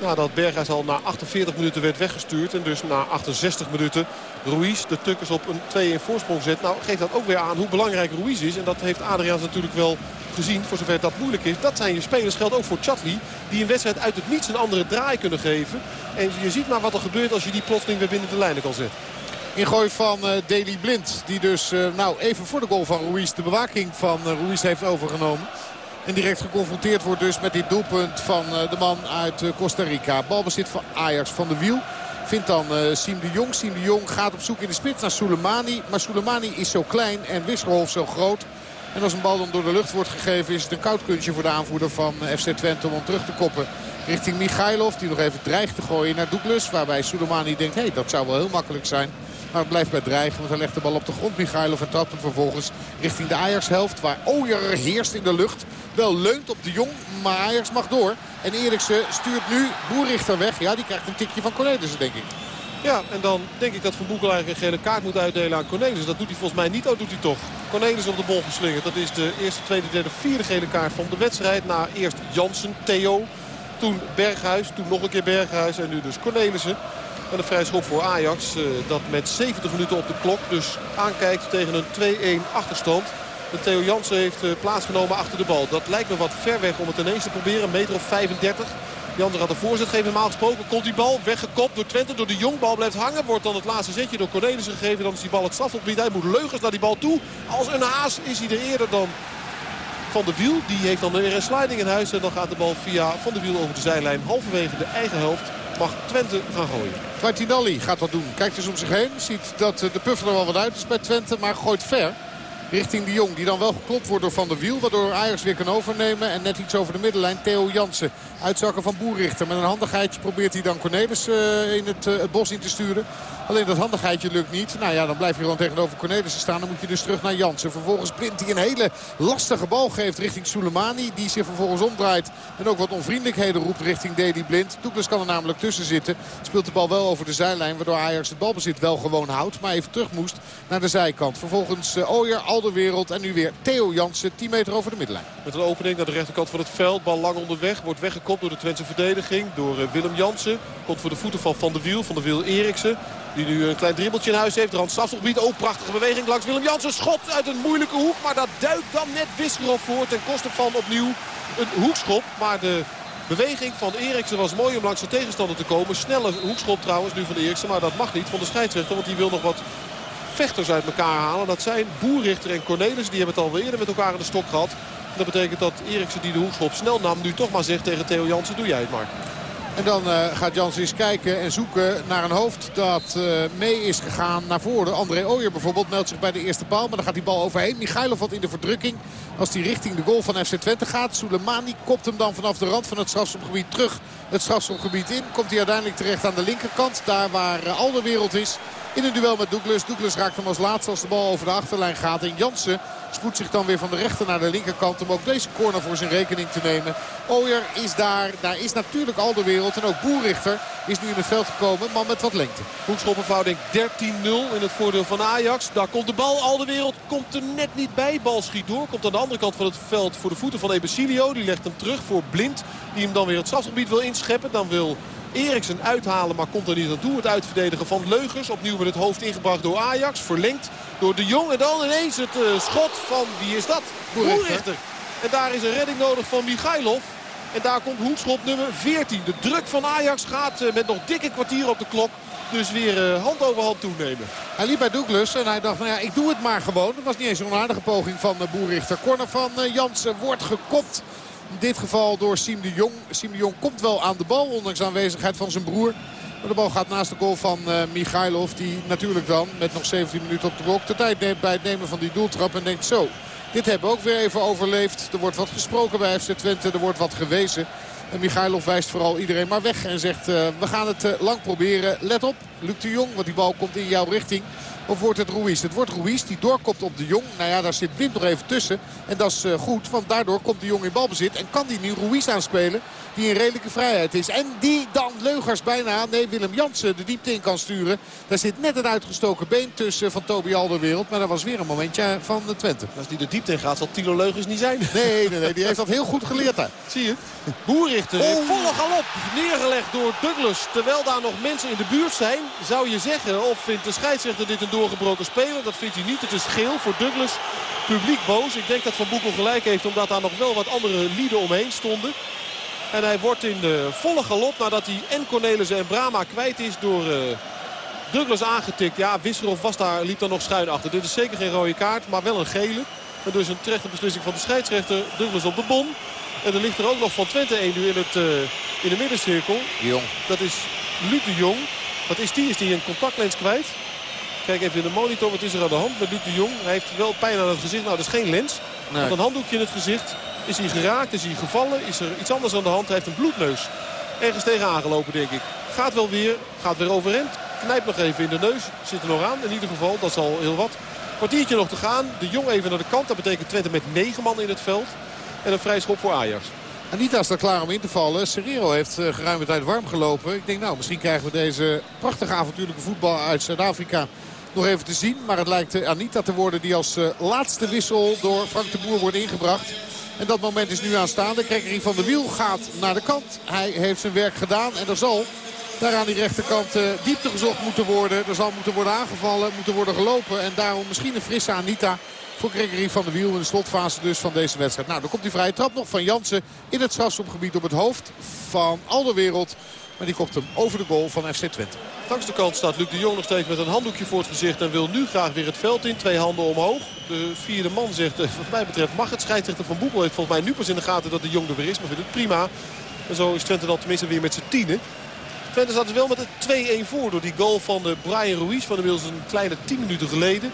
Nadat Berghuis al na 48 minuten werd weggestuurd. En dus na 68 minuten Ruiz de Tukkers op een 2-1 voorsprong zet. Nou geeft dat ook weer aan hoe belangrijk Ruiz is. En dat heeft Adriaans natuurlijk wel gezien. Voor zover dat moeilijk is. Dat zijn je spelers. Geldt ook voor Chatli. Die een wedstrijd uit het niets een andere draai kunnen geven. En je ziet maar wat er gebeurt als je die plotseling weer binnen de lijnen kan zetten. Ingooi van uh, Deli Blind. Die dus uh, nou, even voor de goal van Ruiz de bewaking van uh, Ruiz heeft overgenomen. En direct geconfronteerd wordt dus met dit doelpunt van de man uit Costa Rica. Balbezit van Ajax van de wiel. Vindt dan Siem de Jong. Siem de Jong gaat op zoek in de spits naar Soleimani. Maar Soleimani is zo klein en Wisselhof zo groot. En als een bal dan door de lucht wordt gegeven is het een koud kunstje voor de aanvoerder van FC Twente om hem terug te koppen. Richting Michailov die nog even dreigt te gooien naar Douglas. Waarbij Soleimani denkt, hey, dat zou wel heel makkelijk zijn. Maar het blijft bij dreigen. Want hij legt de bal op de grond. Michailov en trapt hem vervolgens richting de Ajax-helft. Waar Ooyer heerst in de lucht. Wel leunt op de Jong. Maar Ajax mag door. En Eriksen stuurt nu Boerichter weg. Ja, die krijgt een tikje van Cornelissen, denk ik. Ja, en dan denk ik dat Van Boekel eigenlijk een gele kaart moet uitdelen aan Cornelis. Dat doet hij volgens mij niet. Oh, doet hij toch. Cornelis op de bol geslingerd. Dat is de eerste, tweede, derde, vierde gele kaart van de wedstrijd. Na eerst Jansen, Theo. Toen Berghuis. Toen nog een keer Berghuis. En nu dus Cornelissen. En een vrij schop voor Ajax. Uh, dat met 70 minuten op de klok dus aankijkt tegen een 2-1 achterstand. En Theo Jansen heeft uh, plaatsgenomen achter de bal. Dat lijkt me wat ver weg om het ineens te proberen. Een meter of 35. Jansen gaat de voorzet geven. Normaal gesproken komt die bal weggekopt door Twente. Door de Jong. Bal blijft hangen. Wordt dan het laatste zetje door Cornelissen gegeven. Dan is die bal het strafgebied. Hij moet Leugens naar die bal toe. Als een haas is hij er eerder dan van de Wiel. Die heeft dan weer een sliding in huis. En dan gaat de bal via Van de Wiel over de zijlijn. Halverwege de eigen helft mag Twente gaan gooien. Martinelli gaat wat doen. Kijkt dus om zich heen. Ziet dat de puffer er wel wat uit is bij Twente. Maar gooit ver richting de Jong. Die dan wel geklopt wordt door Van der Wiel. Waardoor Ajax weer kan overnemen. En net iets over de middenlijn. Theo Jansen. Uitzakken van Boerrichter. Met een handigheidje probeert hij dan Cornelis uh, in het, uh, het, bos in te sturen. Alleen dat handigheidje lukt niet. Nou ja, dan blijf je gewoon tegenover Cornelissen staan. Dan moet je dus terug naar Jansen. Vervolgens Blind die een hele lastige bal geeft richting Soleimani. Die zich vervolgens omdraait. En ook wat onvriendelijkheden roept richting Deli Blind. Douglas kan er namelijk tussen zitten. Speelt de bal wel over de zijlijn. Waardoor Ajax het balbezit wel gewoon houdt. Maar even terug moest naar de zijkant. Vervolgens uh, Ooyer, Alderwereld en nu weer Theo Jansen. 10 meter over de middenlijn. Met een opening naar de rechterkant van het veld. Bal lang onderweg. Wordt weggekopt door de Twentse verdediging. Door uh, Willem Jansen. Komt voor de voeten van Van der Wiel. Van der Wiel Eriksen. Die nu een klein dribbeltje in huis heeft. Rand strafgebied. Ook prachtige beweging langs Willem Jansen. Schot uit een moeilijke hoek. Maar dat duikt dan net Wisgerov voor. Ten koste van opnieuw een hoekschop. Maar de beweging van Eriksen was mooi om langs de tegenstander te komen. Snelle hoekschop trouwens nu van Eriksen. Maar dat mag niet van de scheidsrechter. Want die wil nog wat vechters uit elkaar halen. Dat zijn Boerrichter en Cornelis. Die hebben het al eerder met elkaar in de stok gehad. Dat betekent dat Eriksen die de hoekschop snel nam nu toch maar zegt tegen Theo Jansen. Doe jij het maar. En dan uh, gaat Jans eens kijken en zoeken naar een hoofd dat uh, mee is gegaan naar voren. André Ooyer bijvoorbeeld meldt zich bij de eerste paal. Maar dan gaat die bal overheen. Michailov wat in de verdrukking als hij richting de goal van FC Twente gaat. Soleimani kopt hem dan vanaf de rand van het strafschopgebied terug het strafschopgebied in. Komt hij uiteindelijk terecht aan de linkerkant. Daar waar uh, al de wereld is. In een duel met Douglas. Douglas raakt hem als laatste als de bal over de achterlijn gaat. En Jansen spoedt zich dan weer van de rechter naar de linkerkant. Om ook deze corner voor zijn rekening te nemen. Ooyer is daar. Daar is natuurlijk al de wereld. En ook Boerrichter is nu in het veld gekomen. Man met wat lengte. Hoekschoppenverhouding 13-0 in het voordeel van Ajax. Daar komt de bal. Al de wereld komt er net niet bij. Bal schiet door. Komt aan de andere kant van het veld voor de voeten van Ebesilio. Die legt hem terug voor Blind. Die hem dan weer het strafgebied wil inscheppen. Dan wil Eriksen uithalen, maar komt er niet aan toe. Het uitverdedigen van Leugers. Opnieuw met het hoofd ingebracht door Ajax. Verlengd door de Jong. En dan ineens het uh, schot van, wie is dat? Boerichter. En daar is een redding nodig van Michailov. En daar komt hoekschop nummer 14. De druk van Ajax gaat uh, met nog dikke kwartier op de klok. Dus weer uh, hand over hand toenemen. Hij liep bij Douglas en hij dacht, nou ja, ik doe het maar gewoon. Dat was niet eens een onaardige poging van uh, Boerichter. Corner van Jansen wordt gekopt. In dit geval door Siem de Jong. Siem de Jong komt wel aan de bal, ondanks de aanwezigheid van zijn broer. Maar de bal gaat naast de goal van uh, Michailov. Die natuurlijk dan met nog 17 minuten op de klok de tijd neemt bij het nemen van die doeltrap. En denkt zo, dit hebben we ook weer even overleefd. Er wordt wat gesproken bij FC Twente, er wordt wat gewezen. En Michailov wijst vooral iedereen maar weg en zegt uh, we gaan het uh, lang proberen. Let op, Luc de Jong, want die bal komt in jouw richting. Of wordt het Ruiz? Het wordt Ruiz die doorkomt op de Jong. Nou ja, daar zit Blind nog even tussen. En dat is uh, goed, want daardoor komt de Jong in balbezit. En kan die nu Ruiz aanspelen, die in redelijke vrijheid is. En die dan Leugers bijna, nee Willem Jansen, de diepte in kan sturen. Daar zit net een uitgestoken been tussen van Toby Alderwereld. Maar dat was weer een momentje van de Twente. Als die de diepte in gaat, zal Tilo Leugers niet zijn. Nee, nee, nee die heeft dat heel goed geleerd daar. Zie je? Boerrichter in volle galop neergelegd door Douglas. Terwijl daar nog mensen in de buurt zijn, zou je zeggen. Of vindt de scheidsrechter dit een doorgebroken speler? Dat vindt hij niet. Het is geel voor Douglas. Publiek boos. Ik denk dat Van Boekel gelijk heeft omdat daar nog wel wat andere lieden omheen stonden. En hij wordt in de volle galop nadat hij en Cornelissen en Brama kwijt is door uh, Douglas aangetikt. Ja, Wisserov was daar, liep daar nog schuin achter. Dit is zeker geen rode kaart, maar wel een gele. En dus een terechte beslissing van de scheidsrechter. Douglas op de bon. En er ligt er ook nog van Twente 1 nu in, het, uh, in de middencirkel. Jong. Dat is Luc de Jong. Wat is die? Is die een contactlens kwijt? Kijk even in de monitor. Wat is er aan de hand met Luc de Jong? Hij heeft wel pijn aan het gezicht. Nou, dat is geen lens. Nee. Met een handdoekje in het gezicht. Is hij geraakt? Is hij gevallen? Is er iets anders aan de hand? Hij heeft een bloedneus. Ergens tegen aangelopen, denk ik. Gaat wel weer. Gaat weer overend. Knijpt nog even in de neus. Zit er nog aan. In ieder geval, dat is al heel wat. Kwartiertje nog te gaan. De Jong even naar de kant. Dat betekent Twente met negen man in het veld. En een vrij schop voor Ajax. Anita is er klaar om in te vallen. Serrero heeft uh, geruime tijd warm gelopen. Ik denk nou, misschien krijgen we deze prachtige avontuurlijke voetbal uit Zuid-Afrika nog even te zien. Maar het lijkt Anita te worden die als uh, laatste wissel door Frank de Boer wordt ingebracht. En dat moment is nu aanstaande. Krekkerie van de Wiel gaat naar de kant. Hij heeft zijn werk gedaan en er zal daar aan die rechterkant diepte gezocht moeten worden. Er zal moeten worden aangevallen, moeten worden gelopen. En daarom misschien een frisse Anita voor Gregory van der Wiel in de slotfase dus van deze wedstrijd. Nou, dan komt die vrije trap nog van Jansen in het strafschopgebied op het hoofd van Alderwereld. Maar die kopt hem over de goal van FC Twente. Langs de kant staat Luc de Jong nog steeds met een handdoekje voor het gezicht. En wil nu graag weer het veld in. Twee handen omhoog. De vierde man zegt, wat mij betreft mag het. Scheidsrechter van Boekel heeft volgens mij nu pas in de gaten dat de Jong er weer is. Maar vindt het prima. En zo is Twente dan tenminste weer met z'n tienen. Twente staat er wel met een 2-1 voor door die goal van de Brian Ruiz. Van inmiddels een kleine 10 minuten geleden.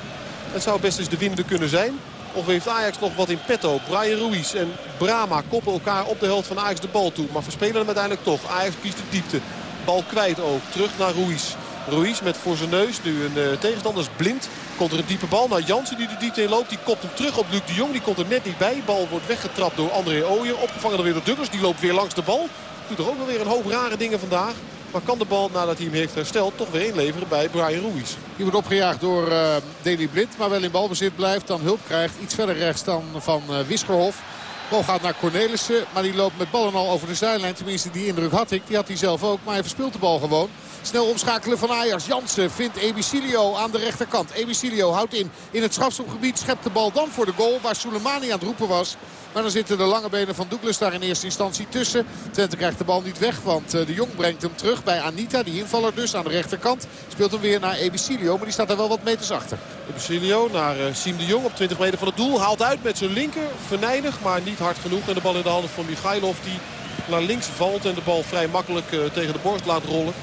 Het zou best eens de winnende kunnen zijn. Of heeft Ajax nog wat in petto? Brian Ruiz en Brama koppen elkaar op de helft van Ajax de bal toe. Maar verspelen hem uiteindelijk toch. Ajax kiest de diepte. Bal kwijt ook. Terug naar Ruiz. Ruiz met voor zijn neus. Nu een uh, tegenstander is blind. Komt er een diepe bal naar Jansen die de diepte in loopt. Die kopt hem terug op Luc de Jong. Die komt er net niet bij. Bal wordt weggetrapt door André Ooyer. Opgevangen door weer door Douglas. Die loopt weer langs de bal. Doet er ook wel weer een hoop rare dingen vandaag. Maar kan de bal nadat hij hem heeft hersteld toch weer inleveren bij Brian Ruiz. Die wordt opgejaagd door uh, Deli Blind. Maar wel in balbezit blijft. Dan hulp krijgt. Iets verder rechts dan van uh, Wiskerhof. Bal gaat naar Cornelissen. Maar die loopt met ballen al over de zijlijn. Tenminste die indruk had ik. Die had hij zelf ook. Maar hij verspeelt de bal gewoon. Snel omschakelen van Ajax. Jansen vindt Ebicilio aan de rechterkant. Ebicilio houdt in in het strafschopgebied. Schept de bal dan voor de goal waar Soleimani aan het roepen was. Maar dan zitten de lange benen van Douglas daar in eerste instantie tussen. Twente krijgt de bal niet weg, want de Jong brengt hem terug bij Anita. Die invaller dus aan de rechterkant. Speelt hem weer naar Ebicilio, maar die staat er wel wat meters achter. Ebicilio naar uh, Siem de Jong op 20 meter van het doel. Haalt uit met zijn linker. Venijnig, maar niet hard genoeg. En de bal in de handen van Michailov die naar links valt. En de bal vrij makkelijk uh, tegen de borst laat rollen.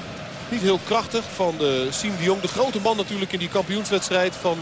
Niet heel krachtig van de Siem de Jong. De grote man natuurlijk in die kampioenswedstrijd van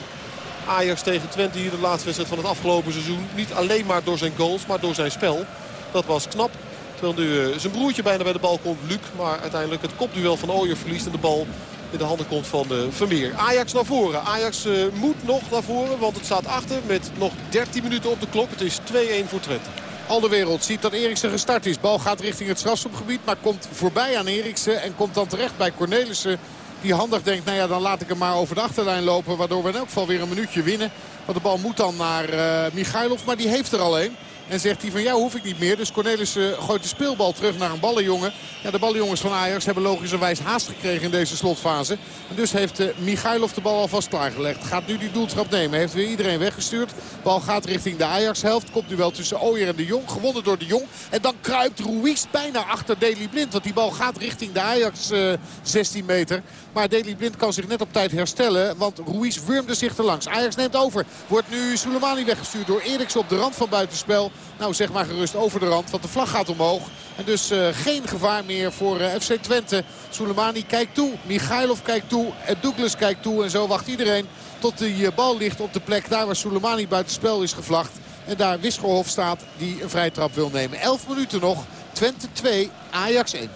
Ajax tegen Twente hier de laatste wedstrijd van het afgelopen seizoen. Niet alleen maar door zijn goals, maar door zijn spel. Dat was knap. Terwijl nu uh, zijn broertje bijna bij de bal komt, Luc. Maar uiteindelijk het kopduel van Ooyer verliest en de bal in de handen komt van uh, Vermeer. Ajax naar voren. Ajax uh, moet nog naar voren, want het staat achter met nog 13 minuten op de klok. Het is 2-1 voor Twente. Al de wereld ziet dat Eriksen gestart is. Bal gaat richting het strafschopgebied, maar komt voorbij aan Eriksen. En komt dan terecht bij Cornelissen. Die handig denkt, nou ja, dan laat ik hem maar over de achterlijn lopen. Waardoor we in elk geval weer een minuutje winnen. Want de bal moet dan naar uh, Michailov, maar die heeft er al een. En zegt hij van jou hoef ik niet meer. Dus Cornelis uh, gooit de speelbal terug naar een ballenjongen. Ja, de ballenjongens van Ajax hebben logischerwijs haast gekregen in deze slotfase. En dus heeft uh, Michailov de bal alvast klaargelegd. Gaat nu die doeltrap nemen. Heeft weer iedereen weggestuurd. Bal gaat richting de Ajax-helft. Komt nu wel tussen Ooyer en de Jong. Gewonnen door de Jong. En dan kruipt Ruiz bijna achter Deli Blind. Want die bal gaat richting de Ajax uh, 16 meter. Maar Deli Blind kan zich net op tijd herstellen. Want Ruiz wurmde zich er langs. Ajax neemt over. Wordt nu Soleimani weggestuurd door Eriksen op de rand van buitenspel. Nou zeg maar gerust over de rand. Want de vlag gaat omhoog. En dus uh, geen gevaar meer voor uh, FC Twente. Soleimani kijkt toe. Michailov kijkt toe. Douglas kijkt toe. En zo wacht iedereen tot de uh, bal ligt op de plek. Daar waar Soleimani buitenspel is gevlacht. En daar Wisgerhof staat die een vrije trap wil nemen. 11 minuten nog. Twente 2, Ajax 1.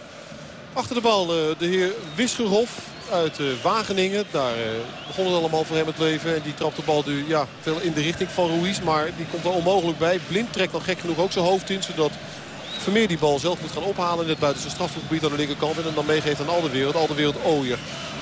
Achter de bal de heer Wisgerhof uit uh, Wageningen. Daar uh, begon het allemaal voor hem het leven. En die trapt de bal nu ja, veel in de richting van Ruiz. Maar die komt er onmogelijk bij. Blind trekt dan gek genoeg ook zijn hoofd in. Zodat Vermeer die bal zelf moet gaan ophalen in het buitenste strafgebied aan de linkerkant. En dan meegeeft aan al de wereld.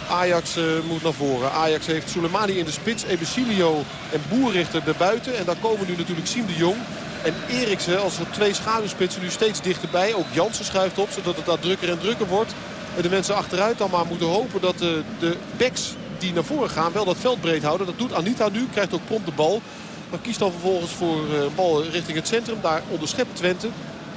Ajax uh, moet naar voren. Ajax heeft Soleimani in de spits. Ebesilio en Boerrichter erbuiten. En daar komen nu natuurlijk Siem de Jong. En Eriksen als twee schaduwspitsen nu steeds dichterbij. Ook Jansen schuift op zodat het daar drukker en drukker wordt de mensen achteruit dan maar moeten hopen dat de, de backs die naar voren gaan wel dat veld breed houden. Dat doet Anita nu, krijgt ook prompt de bal. Maar kiest dan vervolgens voor een bal richting het centrum. Daar onderschept Twente.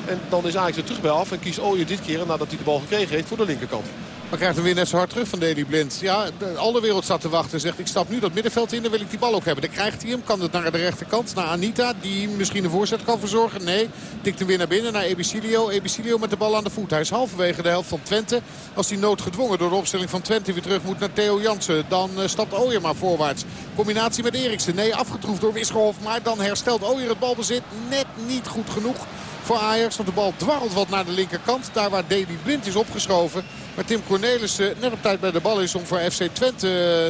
En dan is Ajax er terug bij af en kiest Ooyer dit keer nadat hij de bal gekregen heeft voor de linkerkant. Maar krijgt hem weer net zo hard terug van Deli Blind. Ja, de, al wereld staat te wachten en zegt ik stap nu dat middenveld in. Dan wil ik die bal ook hebben. Dan krijgt hij hem. Kan het naar de rechterkant. Naar Anita. Die misschien een voorzet kan verzorgen. Nee. Tikt hem weer naar binnen. Naar Ebicilio. Ebicilio met de bal aan de voet. Hij is halverwege de helft van Twente. Als hij noodgedwongen door de opstelling van Twente weer terug moet naar Theo Jansen. Dan uh, stapt Ooyer maar voorwaarts. Combinatie met Eriksen. Nee, afgetroefd door Wisgerhof. Maar dan herstelt Ooyer het balbezit. Net niet goed genoeg voor Ajax. Want de bal dwarrelt wat naar de linkerkant. Daar waar Deli Blind is opgeschoven. Maar Tim Cornelissen net op tijd bij de bal is om voor FC Twente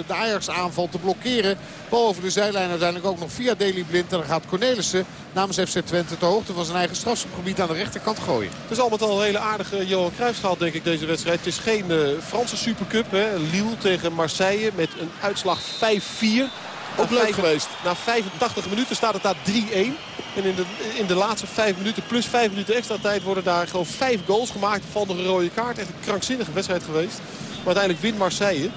de Ajax aanval te blokkeren. Bal over de zijlijn uiteindelijk ook nog via Deli Blind. En dan gaat Cornelissen namens FC Twente ter hoogte van zijn eigen strafschopgebied aan de rechterkant gooien. Het is al met al een hele aardige Johan Cruijffschaal denk ik deze wedstrijd. Het is geen uh, Franse Supercup. Hè. Lille tegen Marseille met een uitslag 5-4. Ook leuk geweest. Na 85 minuten staat het daar 3-1. En in de, in de laatste 5 minuten plus 5 minuten extra tijd worden daar gewoon 5 goals gemaakt. Valt nog een rode kaart. Echt een krankzinnige wedstrijd geweest. Maar uiteindelijk wint Marseille.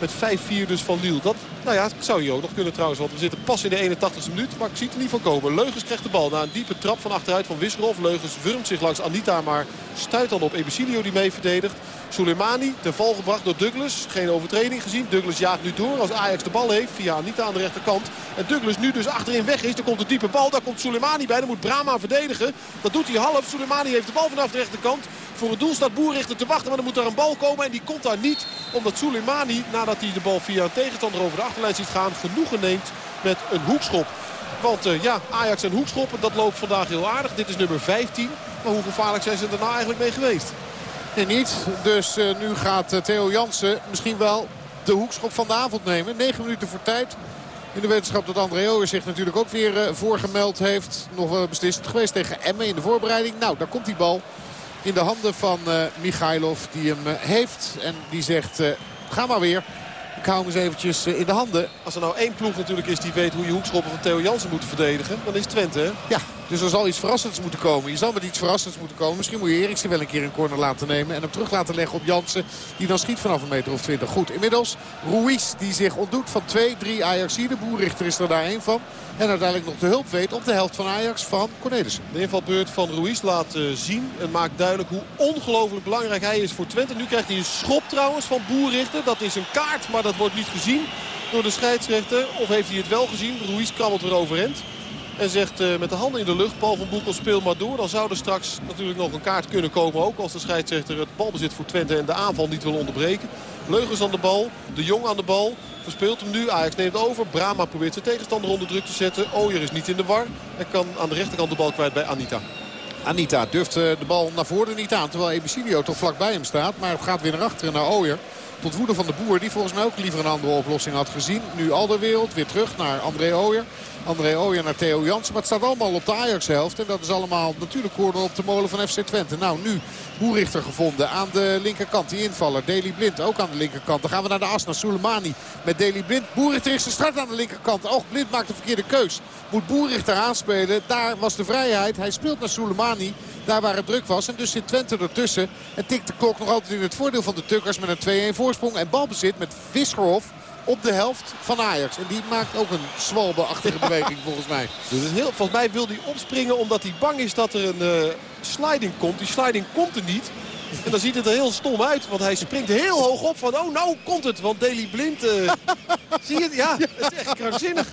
Met 5-4 dus van Lille. Dat, nou ja, zou je ook nog kunnen trouwens. Want we zitten pas in de 81ste minuut. Maar ik zie het er niet van komen. Leugens krijgt de bal na een diepe trap van achteruit van Wisselhof. Leugens wurmt zich langs Anita. Maar stuit dan op Ebicilio die mee verdedigt. Soleimani ten val gebracht door Douglas. Geen overtreding gezien. Douglas jaagt nu door als Ajax de bal heeft. Via Anita aan de rechterkant. En Douglas nu dus achterin weg is. Er komt een diepe bal. Daar komt Soleimani bij. Dan moet Brama verdedigen. Dat doet hij half. Soleimani heeft de bal vanaf de rechterkant. Voor het doel staat Boerrichter te wachten. Maar dan moet er een bal komen. En die komt daar niet. Omdat Soleimani, nadat hij de bal via een tegenstander over de achterlijn ziet gaan, genoegen neemt met een hoekschop. Want uh, ja, Ajax en hoekschoppen, dat loopt vandaag heel aardig. Dit is nummer 15. Maar hoe gevaarlijk zijn ze er nou eigenlijk mee geweest? Nee, niet. Dus uh, nu gaat uh, Theo Jansen misschien wel de hoekschop van de avond nemen. 9 minuten voor tijd. In de wetenschap dat André zich natuurlijk ook weer uh, voorgemeld heeft. Nog wel beslist geweest tegen Emmen in de voorbereiding. Nou, daar komt die bal in de handen van Michailov die hem heeft. En die zegt, ga maar weer. Ik hou hem eens eventjes in de handen. Als er nou één ploeg natuurlijk is die weet hoe je hoekschoppen van Theo Jansen moet verdedigen. Dan is Twente, hè? Ja, dus er zal iets verrassends moeten komen. Je zal met iets verrassends moeten komen. Misschien moet je Eriksen wel een keer een corner laten nemen. En hem terug laten leggen op Jansen. Die dan schiet vanaf een meter of twintig. Goed, inmiddels Ruiz die zich ontdoet van twee, drie Ajax. De boerrichter is er daar één van. En uiteindelijk nog de hulp weet op de helft van Ajax van Cornelissen. De invalbeurt van Ruiz laat uh, zien en maakt duidelijk hoe ongelooflijk belangrijk hij is voor Twente. Nu krijgt hij een schop trouwens van Boerrichter. Dat is een kaart, maar dat wordt niet gezien door de scheidsrechter. Of heeft hij het wel gezien? Ruiz krabbelt weer overend. En zegt uh, met de handen in de lucht, Paul van Boekel speel maar door. Dan zou er straks natuurlijk nog een kaart kunnen komen. Ook als de scheidsrechter het balbezit voor Twente en de aanval niet wil onderbreken. Leugens aan de bal, de Jong aan de bal. Verspeelt hem nu, Ajax neemt over. Brama probeert zijn tegenstander onder druk te zetten. Ooyer is niet in de war. En kan aan de rechterkant de bal kwijt bij Anita. Anita durft eh, de bal naar voren niet aan. Terwijl Ebicilio toch vlakbij hem staat. Maar gaat weer naar achteren naar Ooyer. Tot woede van de boer die volgens mij ook liever een andere oplossing had gezien. Nu Alderwereld weer terug naar André Ooyer. André Ooyer naar Theo Jansen. Maar het staat allemaal op de Ajax-helft. En dat is allemaal natuurlijk corner op de molen van FC Twente. Nou, nu Boerichter gevonden aan de linkerkant. Die invaller. Deli Blind ook aan de linkerkant. Dan gaan we naar de as, naar Soleimani met Deli Blind. Boerichter is de start aan de linkerkant. Och, Blind maakt de verkeerde keus. Moet Boerichter aanspelen. Daar was de vrijheid. Hij speelt naar Soleimani. Daar waar het druk was. En dus zit Twente ertussen. En tikt de klok nog altijd in het voordeel van de Tukkers met een 2-1 voorsprong. En balbezit met Visserhof op de helft van Ajax. En die maakt ook een zwalbe-achtige beweging volgens mij. Dus heel, volgens mij wil hij opspringen omdat hij bang is dat er een uh, sliding komt. Die sliding komt er niet. En dan ziet het er heel stom uit. Want hij springt heel hoog op van, oh nou komt het. Want Daily Blind, uh, zie je het? Ja, het is echt krankzinnig.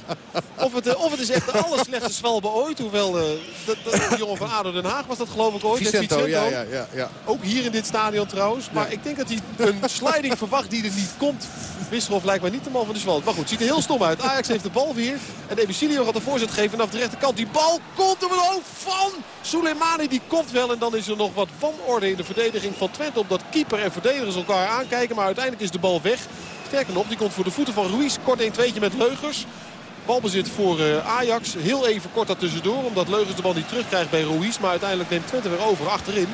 Of het, uh, of het is echt de allerslechtste zwalbe ooit. Hoewel, uh, de, de, jongen van ADO Den Haag was dat geloof ik ooit. Vicento, Vicento. Ja, ja, ja, ja, Ook hier in dit stadion trouwens. Maar ja. ik denk dat hij een sliding verwacht die er niet komt. Wisselhof lijkt mij niet de man van de zwalbe. Maar goed, het ziet er heel stom uit. Ajax heeft de bal weer. En Ebicilio gaat de voorzet geven vanaf de rechterkant. Die bal komt er wel van Soleimani. Die komt wel en dan is er nog wat wanorde in de verdediging van Twente. Omdat keeper en verdedigers elkaar aankijken. Maar uiteindelijk is de bal weg. Sterker nog, die komt voor de voeten van Ruiz. Kort 1-2'tje met Leugers. Balbezit voor uh, Ajax. Heel even kort daartussendoor. Omdat Leugers de bal niet terugkrijgt bij Ruiz. Maar uiteindelijk neemt Twente weer over achterin.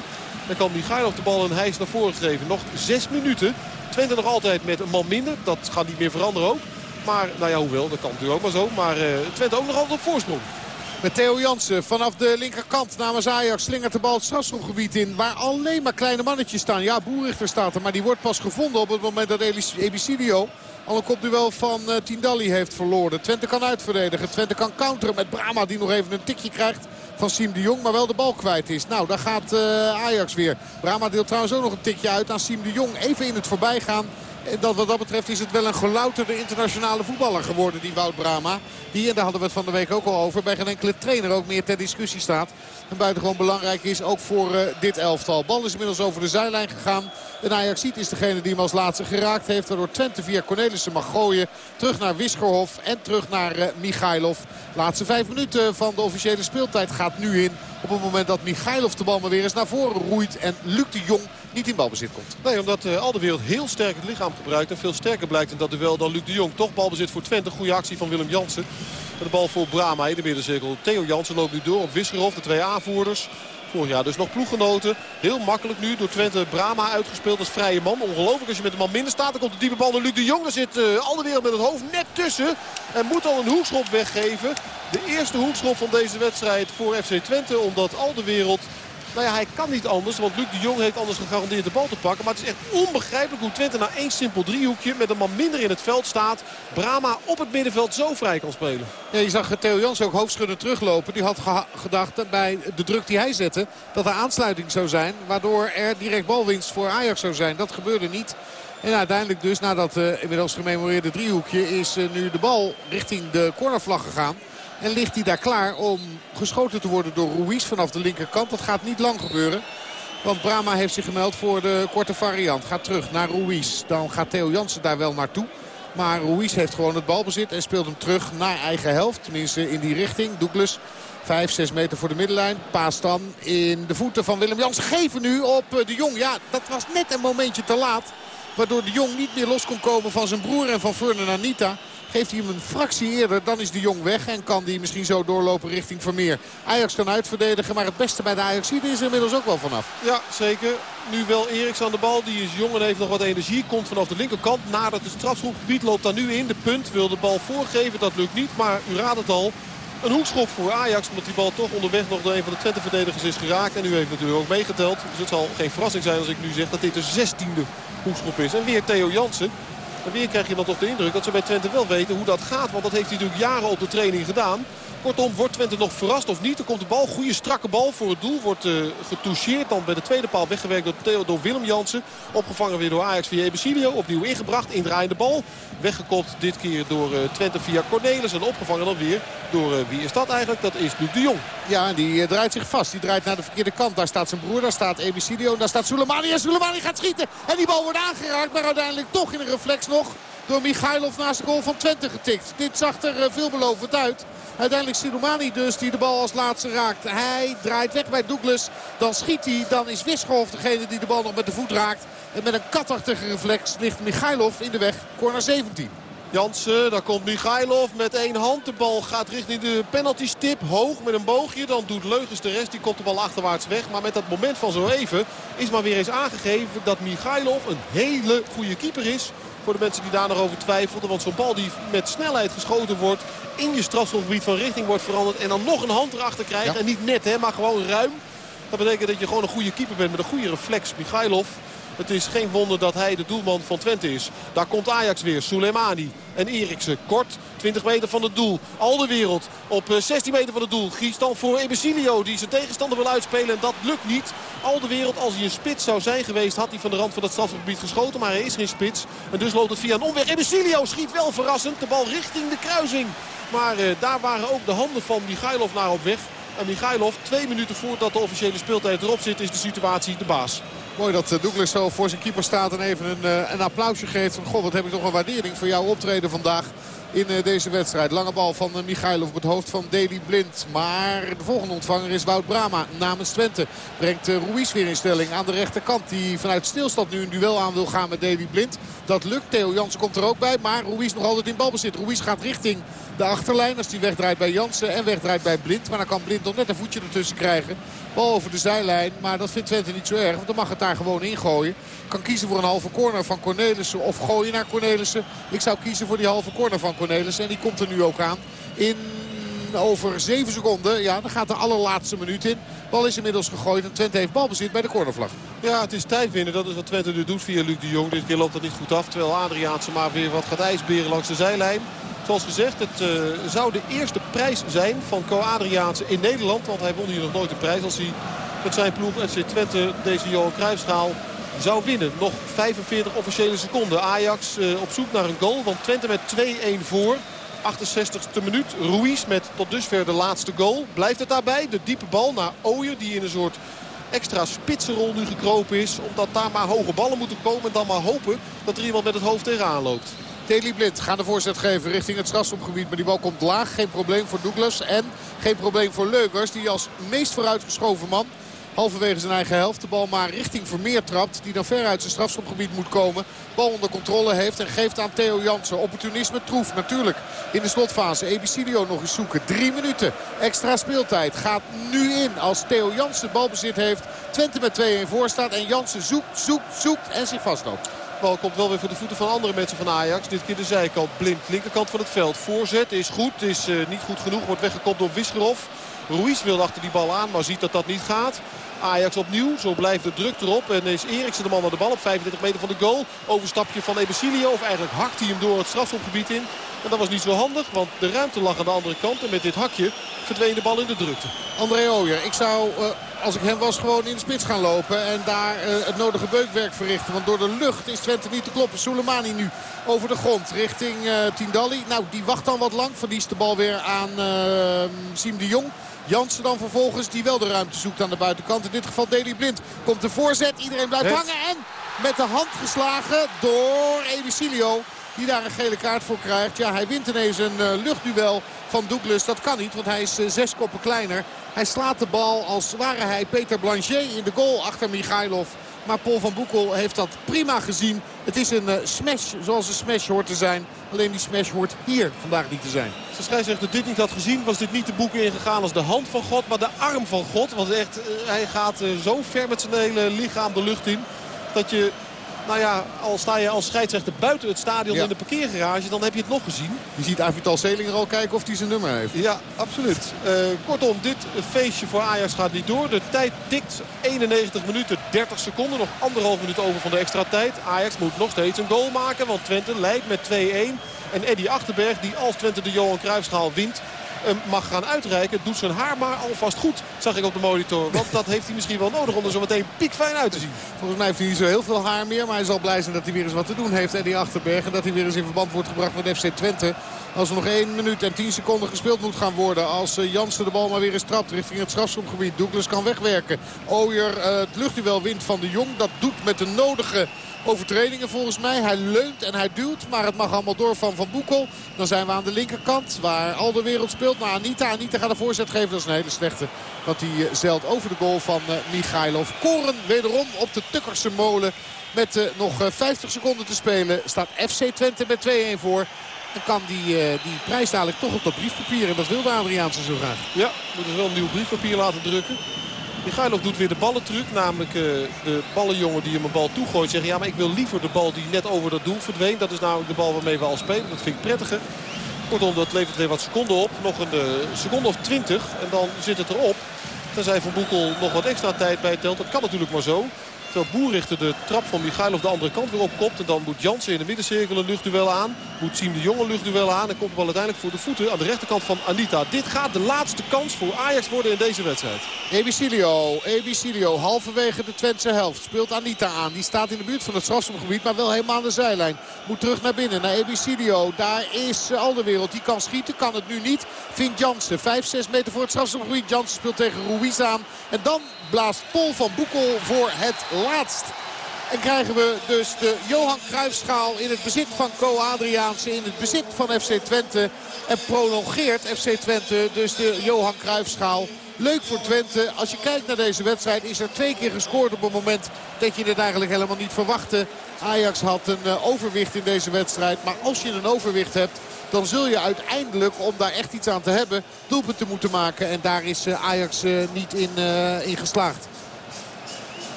Dan kan Michailov de bal een hijs naar voren geven. Nog zes minuten. Twente nog altijd met een man minder. Dat gaat niet meer veranderen ook. Maar nou ja, hoewel, dat kan natuurlijk ook maar zo. Maar uh, Twente ook nog altijd op voorsprong. Met Theo Jansen vanaf de linkerkant namens Ajax slingert de bal het strafschopgebied in. Waar alleen maar kleine mannetjes staan. Ja, Boerichter staat er, maar die wordt pas gevonden op het moment dat Ebicidio al een kopduel van uh, Tindalli heeft verloren. Twente kan uitverdedigen. Twente kan counteren met Brama die nog even een tikje krijgt van Siem de Jong. Maar wel de bal kwijt is. Nou, daar gaat uh, Ajax weer. Brama deelt trouwens ook nog een tikje uit aan Siem de Jong. Even in het voorbijgaan. En dat, wat dat betreft is het wel een gelouterde internationale voetballer geworden, die Wout Brama. Die, en daar hadden we het van de week ook al over, bij geen enkele trainer ook meer ter discussie staat. En buitengewoon belangrijk is ook voor uh, dit elftal. Bal is inmiddels over de zijlijn gegaan. En Ajaxiet is degene die hem als laatste geraakt heeft. Waardoor Twente via Cornelissen mag gooien. Terug naar Wiskerhof en terug naar uh, Michailov. Laatste vijf minuten van de officiële speeltijd gaat nu in. Op het moment dat Michailov de bal maar weer eens naar voren roeit. En Luc de Jong niet in balbezit komt. Nee, omdat uh, al de wereld heel sterk het lichaam gebruikt. En veel sterker blijkt in dat duel dan Luc de Jong. Toch balbezit voor Twente. Goede actie van Willem Jansen. De bal voor Brama in de middencirkel. Theo Jansen loopt nu door op Wisgerhof. De twee Vorig jaar dus nog ploeggenoten. Heel makkelijk nu door Twente Brama uitgespeeld als vrije man. Ongelooflijk als je met een man minder staat. Dan komt de diepe bal naar Luc de Jong. Er zit uh, al de wereld met het hoofd net tussen. En moet al een hoekschop weggeven. De eerste hoekschop van deze wedstrijd voor FC Twente. Omdat al de wereld nou ja, hij kan niet anders, want Luc de Jong heeft anders gegarandeerd de bal te pakken. Maar het is echt onbegrijpelijk hoe Twente na één simpel driehoekje met een man minder in het veld staat. Brama op het middenveld zo vrij kan spelen. Ja, je zag Theo Jans ook hoofdschudden teruglopen. Die had gedacht bij de druk die hij zette dat er aansluiting zou zijn. Waardoor er direct balwinst voor Ajax zou zijn. Dat gebeurde niet. En uiteindelijk dus, na dat uh, inmiddels gememoreerde driehoekje, is uh, nu de bal richting de cornervlag gegaan. En ligt hij daar klaar om geschoten te worden door Ruiz vanaf de linkerkant. Dat gaat niet lang gebeuren. Want Brama heeft zich gemeld voor de korte variant. Gaat terug naar Ruiz. Dan gaat Theo Jansen daar wel naartoe. Maar Ruiz heeft gewoon het balbezit en speelt hem terug naar eigen helft. Tenminste in die richting. Douglas 5, 6 meter voor de middenlijn. Paas dan in de voeten van Willem Jansen. Geven nu op de Jong. Ja, dat was net een momentje te laat. Waardoor de Jong niet meer los kon komen van zijn broer en van Fernand Anita. Geeft hij hem een fractie eerder, dan is de Jong weg. En kan die misschien zo doorlopen richting Vermeer. Ajax kan uitverdedigen, maar het beste bij de Ajax is er inmiddels ook wel vanaf. Ja, zeker. Nu wel Eriks aan de bal. Die is jong en heeft nog wat energie. Komt vanaf de linkerkant. Nadat het strafschopgebied loopt daar nu in. De punt wil de bal voorgeven. Dat lukt niet. Maar u raadt het al. Een hoekschop voor Ajax. Omdat die bal toch onderweg nog door een van de Twente-verdedigers is geraakt. En nu heeft natuurlijk ook meegeteld. Dus het zal geen verrassing zijn als ik nu zeg dat dit de zestiende hoekschop is. En weer Theo Jansen. En weer krijg je dan toch de indruk dat ze bij Twente wel weten hoe dat gaat. Want dat heeft hij natuurlijk jaren op de training gedaan. Kortom, wordt Twente nog verrast of niet? Er komt de bal, goede strakke bal voor het doel. Wordt uh, getoucheerd, dan bij de tweede paal weggewerkt door, Theo, Willem Jansen. Opgevangen weer door Ajax via Ebesilio. Opnieuw ingebracht, indraaiende bal. Weggekopt dit keer door uh, Twente via Cornelis. En opgevangen dan weer door, uh, wie is dat eigenlijk? Dat is Luc de Jong. Ja, die draait zich vast. Die draait naar de verkeerde kant. Daar staat zijn broer, daar staat Ebesilio. Daar staat Soleimani. En Soleimani gaat schieten. En die bal wordt aangeraakt, maar uiteindelijk toch in een reflex nog door Michailov naast de goal van Twente getikt. Dit zag er veelbelovend uit. Uiteindelijk Silumani dus die de bal als laatste raakt. Hij draait weg bij Douglas. Dan schiet hij. Dan is Wischhoff degene die de bal nog met de voet raakt. En met een katachtige reflex ligt Michailov in de weg. Corner 17. Jansen, daar komt Michailov met één hand. De bal gaat richting de penalty stip. Hoog met een boogje. Dan doet Leugens de rest. Die komt de bal achterwaarts weg. Maar met dat moment van zo even is maar weer eens aangegeven dat Michailov een hele goede keeper is. Voor de mensen die daar nog over twijfelden. Want zo'n bal die met snelheid geschoten wordt. In je strafschopgebied van richting wordt veranderd. En dan nog een hand erachter krijgt. En niet net hè, maar gewoon ruim. Dat betekent dat je gewoon een goede keeper bent met een goede reflex. Michailov het is geen wonder dat hij de doelman van Twente is. Daar komt Ajax weer. Soleimani en Eriksen. Kort, 20 meter van het doel. Al de wereld op 16 eh, meter van het doel. Gies dan voor Ebesilio die zijn tegenstander wil uitspelen. En dat lukt niet. Al de wereld, als hij een spits zou zijn geweest... had hij van de rand van het strafgebied geschoten. Maar hij is geen spits. En dus loopt het via een omweg. Ebesilio schiet wel verrassend. De bal richting de kruising. Maar uh, daar waren ook de handen van Michailov naar op weg. En Michailov, twee minuten voordat de officiële speeltijd erop zit, is de situatie de baas. Mooi dat eh, Douglas zo voor zijn keeper staat en even een, eh, een applausje geeft. Van, goh, wat heb ik toch een waardering voor jouw optreden vandaag in eh, deze wedstrijd. Lange bal van Michailov op het hoofd van Deli Blind. Maar de volgende ontvanger is Wout Brama namens Twente. Brengt Ruiz weer in stelling aan de rechterkant. Die vanuit stilstand nu een duel aan wil gaan met Deli Blind. Dat lukt. Theo Jansen komt er ook bij. Maar Ruiz nog altijd in balbezit. Ruiz gaat richting de achterlijn als hij wegdraait bij Jansen en wegdraait bij Blind. Maar dan kan Blind nog net een voetje ertussen krijgen. Bal over de zijlijn. Maar dat vindt Twente niet zo erg. Want dan mag het daar gewoon ingooien. Kan kiezen voor een halve corner van Cornelissen. Of gooien naar Cornelissen. Ik zou kiezen voor die halve corner van Cornelissen. En die komt er nu ook aan. In over 7 seconden. Ja, dan gaat de allerlaatste minuut in. Bal is inmiddels gegooid en Twente heeft balbezit bij de cornervlag. Ja, het is tijd winnen. Dat is wat Twente nu doet via Luc de Jong. Dit keer loopt dat niet goed af. Terwijl Adriaanse maar weer wat gaat ijsberen langs de zijlijn. Zoals gezegd, het uh, zou de eerste prijs zijn van Co Adriaanse in Nederland. Want hij won hier nog nooit een prijs als hij met zijn ploeg FC Twente deze Johan Cruijffschaal zou winnen. Nog 45 officiële seconden. Ajax uh, op zoek naar een goal. Want Twente met 2-1 voor. 68e minuut. Ruiz met tot dusver de laatste goal. Blijft het daarbij? De diepe bal naar Ooyer die in een soort extra spitsenrol nu gekropen is. Omdat daar maar hoge ballen moeten komen. En dan maar hopen dat er iemand met het hoofd tegenaan loopt. Deli Blind gaat de voorzet geven richting het strafschopgebied. Maar die bal komt laag. Geen probleem voor Douglas. En geen probleem voor Leukers. Die als meest vooruitgeschoven man halverwege zijn eigen helft. De bal maar richting Vermeer trapt. Die dan ver uit zijn strafschopgebied moet komen. Bal onder controle heeft en geeft aan Theo Jansen. Opportunisme troef natuurlijk in de slotfase. Ebicilio nog eens zoeken. Drie minuten extra speeltijd. Gaat nu in als Theo Jansen balbezit heeft. Twente met 2-1 voor staat. En Jansen zoekt, zoekt, zoekt en zich vastloopt bal komt wel weer voor de voeten van andere mensen van Ajax. Dit keer de zijkant. Blind, linkerkant van het veld. Voorzet is goed, is uh, niet goed genoeg. Wordt weggekopt door Wisgerov. Ruiz wil achter die bal aan, maar ziet dat dat niet gaat. Ajax opnieuw. Zo blijft de druk erop. En is Eriksen de man naar de bal op 35 meter van de goal. Overstapje van Ebesilio. Of eigenlijk hakt hij hem door het strafschopgebied in. En dat was niet zo handig, want de ruimte lag aan de andere kant. En met dit hakje verdween de bal in de drukte. André Ooyer, ik zou, uh, als ik hem was, gewoon in de spits gaan lopen. En daar uh, het nodige beukwerk verrichten. Want door de lucht is Twente niet te kloppen. Soleimani nu over de grond richting uh, Tindalli. Nou, die wacht dan wat lang. Verliest de bal weer aan Siem de Jong. Jansen dan vervolgens die wel de ruimte zoekt aan de buitenkant. In dit geval Deli Blind komt de voorzet. Iedereen blijft hangen en met de hand geslagen door Ebicilio. Die daar een gele kaart voor krijgt. Ja, hij wint ineens een uh, luchtduel van Douglas. Dat kan niet, want hij is uh, zes koppen kleiner. Hij slaat de bal als ware hij Peter Blanchet in de goal achter Michailov. Maar Paul van Boekel heeft dat prima gezien. Het is een uh, smash zoals een smash hoort te zijn. Alleen die smash hoort hier vandaag niet te zijn. Als de scheidsrechter dit niet had gezien was dit niet de boeken ingegaan als de hand van God. Maar de arm van God. Want echt, hij gaat zo ver met zijn hele lichaam de lucht in. Dat je nou ja, al sta je als scheidsrechter buiten het stadion Ja. in de parkeergarage, dan heb je het nog gezien. Je ziet Avital Zelinger al kijken of hij zijn nummer heeft. Ja, absoluut. Eh, kortom, dit feestje voor Ajax gaat niet door. De tijd tikt 91 minuten 30 seconden. Nog anderhalf minuut over van de extra tijd. Ajax moet nog steeds een goal maken, want Twente leidt met 2-1. En Eddie Achterberg, die als Twente de Johan Cruijffschaal wint... mag gaan uitreiken. Doet zijn haar maar alvast goed, zag ik op de monitor. Want dat heeft hij misschien wel nodig om er zo meteen piekfijn uit te zien. Volgens mij heeft hij niet zo heel veel haar meer. Maar hij zal blij zijn dat hij weer eens wat te doen heeft. Eddie Achterberg. En dat hij weer eens in verband wordt gebracht met FC Twente. Als er nog 1 minuut en 10 seconden gespeeld moet gaan worden. Als eh, Jansen de bal maar weer eens trapt richting het strafschopgebied. Douglas kan wegwerken. Ooyer eh, het luchtduel wint van de Jong. Dat doet met de nodige overtredingen volgens mij. Hij leunt en hij duwt. Maar het mag allemaal door van Van Boekel. Dan zijn we aan de linkerkant. Waar al de wereld speelt. Maar Anita. Anita gaat de voorzet geven. Dat is een hele slechte. Want hij eh, zeilt over de goal van eh, Michailov. Koren wederom op de Tukkerse molen. Met eh, nog eh, 50 seconden te spelen staat FC Twente met 2-1 voor. Dan kan die, eh, die prijs dadelijk toch op dat briefpapier. En dat wilde Adriaanse zo graag. Ja, moeten we wel een nieuw briefpapier laten drukken. Michailov doet weer de ballentruc. Namelijk eh, de ballenjongen die hem een bal toegooit. Zeggen ja, maar ik wil liever de bal die net over dat doel verdween. Dat is namelijk de bal waarmee we al spelen. Dat vind ik prettiger. Kortom, dat levert weer wat seconden op. Nog een eh, seconde of twintig. En dan zit het erop. Tenzij Van Boekel nog wat extra tijd bij telt. Dat kan natuurlijk maar zo. Terwijl Boerrichter de trap van Michailov de andere kant weer opkopt. En dan moet Jansen in de middencirkel een luchtduel aan. Moet Siem de Jong een luchtduel aan. En komt bal uiteindelijk voor de voeten aan de rechterkant van Anita. Dit gaat de laatste kans voor Ajax worden in deze wedstrijd. Ebicilio, Ebicilio, halverwege de Twentse helft. Speelt Anita aan. Die staat in de buurt van het strafschopgebied, maar wel helemaal aan de zijlijn. Moet terug naar binnen, naar Ebicilio. Daar is eh, Alderwereld. Die kan schieten, kan het nu niet. Vindt Jansen, 5, 6 meter voor het strafschopgebied. Jansen speelt tegen Ruiz aan. En dan blaast Paul van Boekel voor het laatst. En krijgen we dus de Johan Cruijffschaal in het bezit van Co Adriaanse. In het bezit van FC Twente. En prolongeert FC Twente dus de Johan Cruijffschaal. Leuk voor Twente. Als je kijkt naar deze wedstrijd is er twee keer gescoord op een moment dat je het eigenlijk helemaal niet verwachtte. Ajax had een eh, overwicht in deze wedstrijd. Maar als je een overwicht hebt, dan zul je uiteindelijk, om daar echt iets aan te hebben, doelpunten moeten maken. En daar is eh, Ajax eh, niet in, in geslaagd.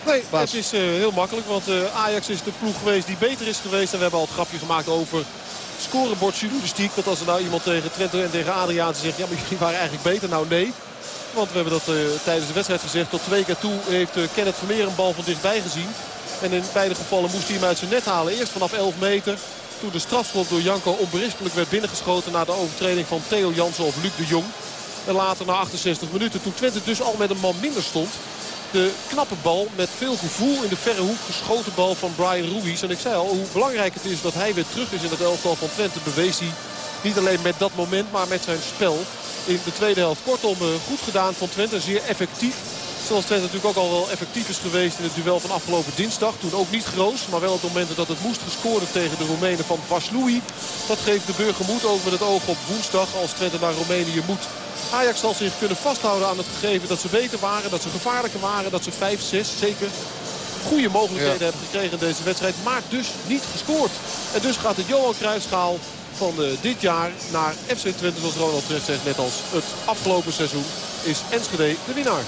Nee, Bas. het is heel makkelijk. Want Ajax is de ploeg geweest die beter is geweest. En we hebben al het grapje gemaakt over scorebordjournalistiek. Dat als er nou iemand tegen Twente en tegen Adriaanse zegt... ja, maar jullie waren eigenlijk beter. Nou, nee. Want we hebben dat tijdens de wedstrijd gezegd. Tot twee keer toe heeft Kenneth Vermeer een bal van dichtbij gezien. En in beide gevallen moest hij hem uit zijn net halen. Eerst vanaf 11 meter. Toen de strafschop door Janko onberispelijk werd binnengeschoten... na de overtreding van Theo Jansen of Luc de Jong. En later na 68 minuten, toen Twente dus al met een man minder stond... De knappe bal met veel gevoel in de verre hoek geschoten bal van Brian Ruiz. En ik zei al, hoe belangrijk het is dat hij weer terug is in het elftal van Twente. Bewees hij niet alleen met dat moment, maar met zijn spel in de tweede helft. Kortom, eh, goed gedaan van Twente, zeer effectief. Zoals Twente natuurlijk ook al wel effectief is geweest in het duel van afgelopen dinsdag. Toen ook niet groot, maar wel op het moment dat het moest gescoord tegen de Roemenen van Vaslui. Dat geeft de burger moed ook met het oog op woensdag als Twente naar Roemenië moet. Ajax zal zich kunnen vasthouden aan het gegeven dat ze beter waren. Dat ze gevaarlijker waren. Dat ze 5, 6 zeker goede mogelijkheden Ja. hebben gekregen in deze wedstrijd. Maar dus niet gescoord. En dus gaat de Johan Cruijffschaal van eh, dit jaar naar FC Twente. Zoals Ronald terecht zegt. Net als het afgelopen seizoen is Enschede de winnaar.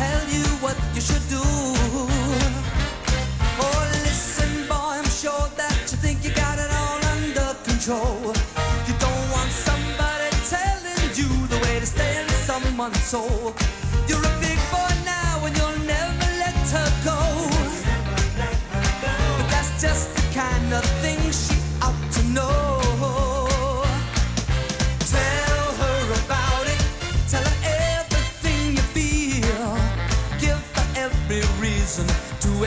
Tell you what you should do. Oh, listen, boy, I'm sure that you think you got it all under control. You don't want somebody telling you the way to stay in someone's soul. You're a big boy now and you'll never let her go. But that's just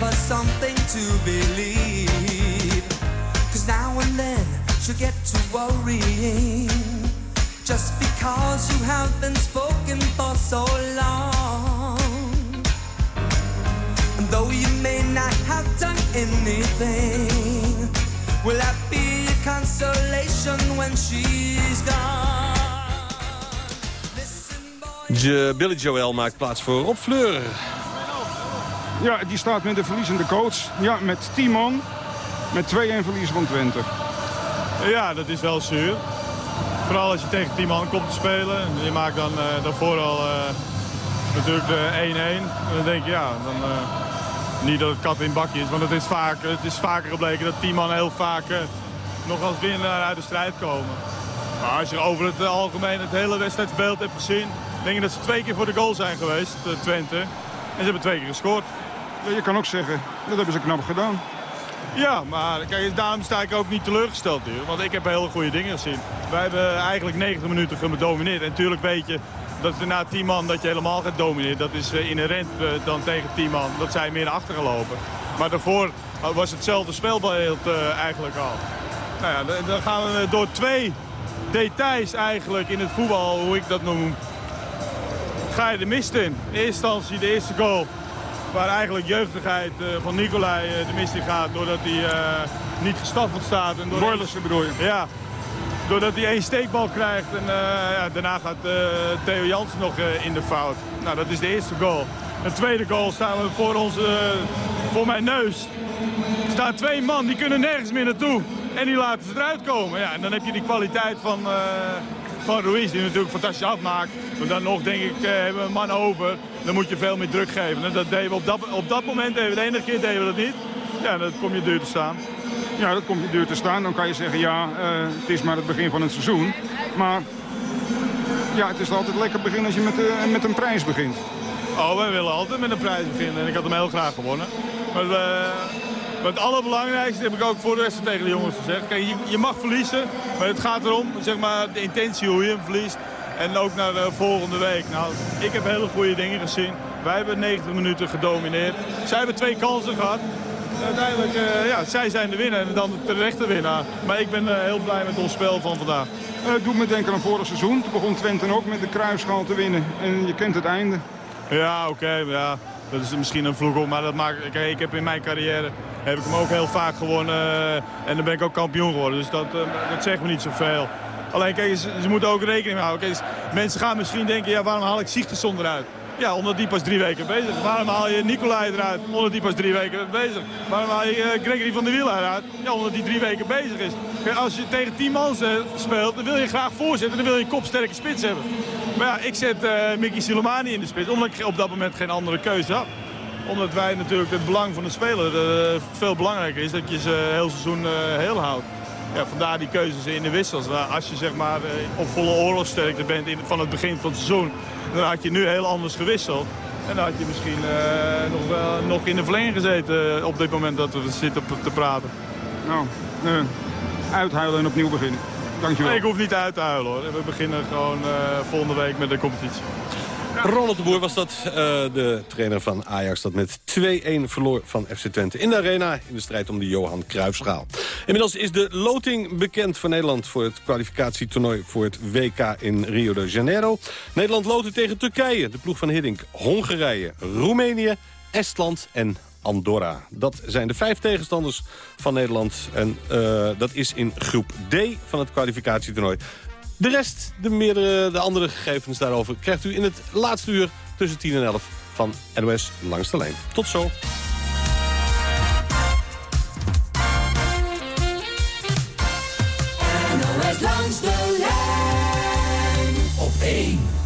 Give something to believe. Cause now and then she'll get to worrying. Just because you have been spoken for so long. And though you may not have done anything, will that be a consolation when she's gone? Billy Joel maakt plaats voor Rob Fleur. Ja, die staat met de verliezende coach. Ja, met Timon. Met 2-1 verlies van Twente. Ja, dat is wel zuur. Vooral als je tegen Timon komt te spelen. Je maakt dan uh, daarvoor al uh, natuurlijk de 1-1. Dan denk je, ja, dan, niet dat het kat in bakje is. Want het is, vaak, het is vaker gebleken dat Timon heel vaak nog als winnaar uit de strijd komen. Maar als je over het algemeen het hele wedstrijdsbeeld hebt gezien... denk je dat ze twee keer voor de goal zijn geweest, Twente. En ze hebben twee keer gescoord. Je kan ook zeggen, dat hebben ze knap gedaan. Ja, maar kijk, daarom sta ik ook niet teleurgesteld hier. Want ik heb hele goede dingen gezien. Wij hebben eigenlijk 90 minuten gedomineerd. En natuurlijk weet je dat na 10 man dat je helemaal gaat domineren. Dat is inherent dan tegen 10 man. Dat zij meer naar achter gelopen. Maar daarvoor was hetzelfde spelbeeld eigenlijk al. Nou ja, dan gaan we door twee details eigenlijk in het voetbal, hoe ik dat noem. Ga je de mist in. In eerste instantie de eerste goal. Waar eigenlijk jeugdigheid uh, van Nicolai uh, de mist in gaat. Doordat hij uh, niet gestaffeld staat. En door Boylissen bedoel je? Ja. Doordat hij één steekbal krijgt. En ja, daarna gaat Theo Jansen nog in de fout. Nou, dat is de eerste goal. De tweede goal staan we voor, onze, voor mijn neus. Er staan twee man, die kunnen nergens meer naartoe. En die laten ze eruit komen. Ja, en dan heb je die kwaliteit van, uh, van Ruiz, die natuurlijk fantastisch afmaakt. Maar dan nog, denk ik, uh, hebben we een man over. Dan moet je veel meer druk geven. En dat deden we op, dat, op dat moment, even, de enige keer deden we dat niet. Ja, dan kom je duur te staan. Ja, dat komt je duur te staan. Dan kan je zeggen, ja, uh, het is maar het begin van het seizoen. Maar ja, het is altijd lekker begin als je met, met een prijs begint. Oh, wij willen altijd met een prijs beginnen. En ik had hem heel graag gewonnen. Maar maar het allerbelangrijkste heb ik ook voor de wedstrijd tegen de jongens gezegd. Kijk, je, je, mag verliezen, maar het gaat erom, zeg maar, de intentie hoe je hem verliest. En ook naar de volgende week. Nou, ik heb hele goede dingen gezien. Wij hebben 90 minuten gedomineerd. Zij hebben twee kansen gehad. Uiteindelijk, uh, ja, zij zijn de winnaar en dan de terechte winnaar. Maar ik ben uh, heel blij met ons spel van vandaag. Uh, het doet me denken aan vorig seizoen. Toen begon Twente ook met de kruisschaal te winnen. En je kent het einde. Ja, oké. Okay, ja. Dat is misschien een vloek op, maar dat maakt, ik heb in mijn carrière heb ik hem ook heel vaak gewonnen. Uh, en dan ben ik ook kampioen geworden. Dus dat, uh, dat zegt me niet zoveel. Alleen kijk, ze, ze moeten ook rekening houden. Kijk, mensen gaan misschien denken, ja, waarom haal ik Zichterson eruit? Ja, omdat die pas drie weken bezig is. Waarom haal je Nicolai eruit? Omdat die pas drie weken bezig Waarom haal je uh, Gregory van der Wiel eruit? Ja, omdat die drie weken bezig is. Kijk, als je tegen tien man speelt, dan wil je graag voorzetten. Dan wil je een kopsterke spits hebben. Maar ja, ik zet Mickey Silomani in de spits. Omdat ik op dat moment geen andere keuze had omdat wij natuurlijk het belang van de speler uh, veel belangrijker is. Dat je ze heel seizoen uh, heel houdt. Ja, vandaar die keuzes in de wissels. Als je zeg maar op volle oorlogsterkte bent in, van het begin van het seizoen... dan had je nu heel anders gewisseld. En dan had je misschien uh, nog, wel, nog in de verlenging gezeten op dit moment dat we zitten te praten. Nou, uithuilen en opnieuw beginnen. Dankjewel. Nee, ik hoef niet uit te huilen hoor. We beginnen gewoon volgende week met de competitie. Ronald de Boer was dat, uh, de trainer van Ajax... dat met 2-1 verloor van FC Twente in de arena... in de strijd om de Johan Cruijffschaal. Inmiddels is de loting bekend voor Nederland... voor het kwalificatietoernooi voor het WK in Rio de Janeiro. Nederland loten tegen Turkije, de ploeg van Hiddink. Hongarije, Roemenië, Estland en Andorra. Dat zijn de vijf tegenstanders van Nederland. En uh, dat is in groep D van het kwalificatietoernooi. De rest, de, meerdere, de andere gegevens daarover, krijgt u in het laatste uur tussen 10 en 11 van NOS Langs de Lijn. Tot zo. NOS Langste Lijn op 1.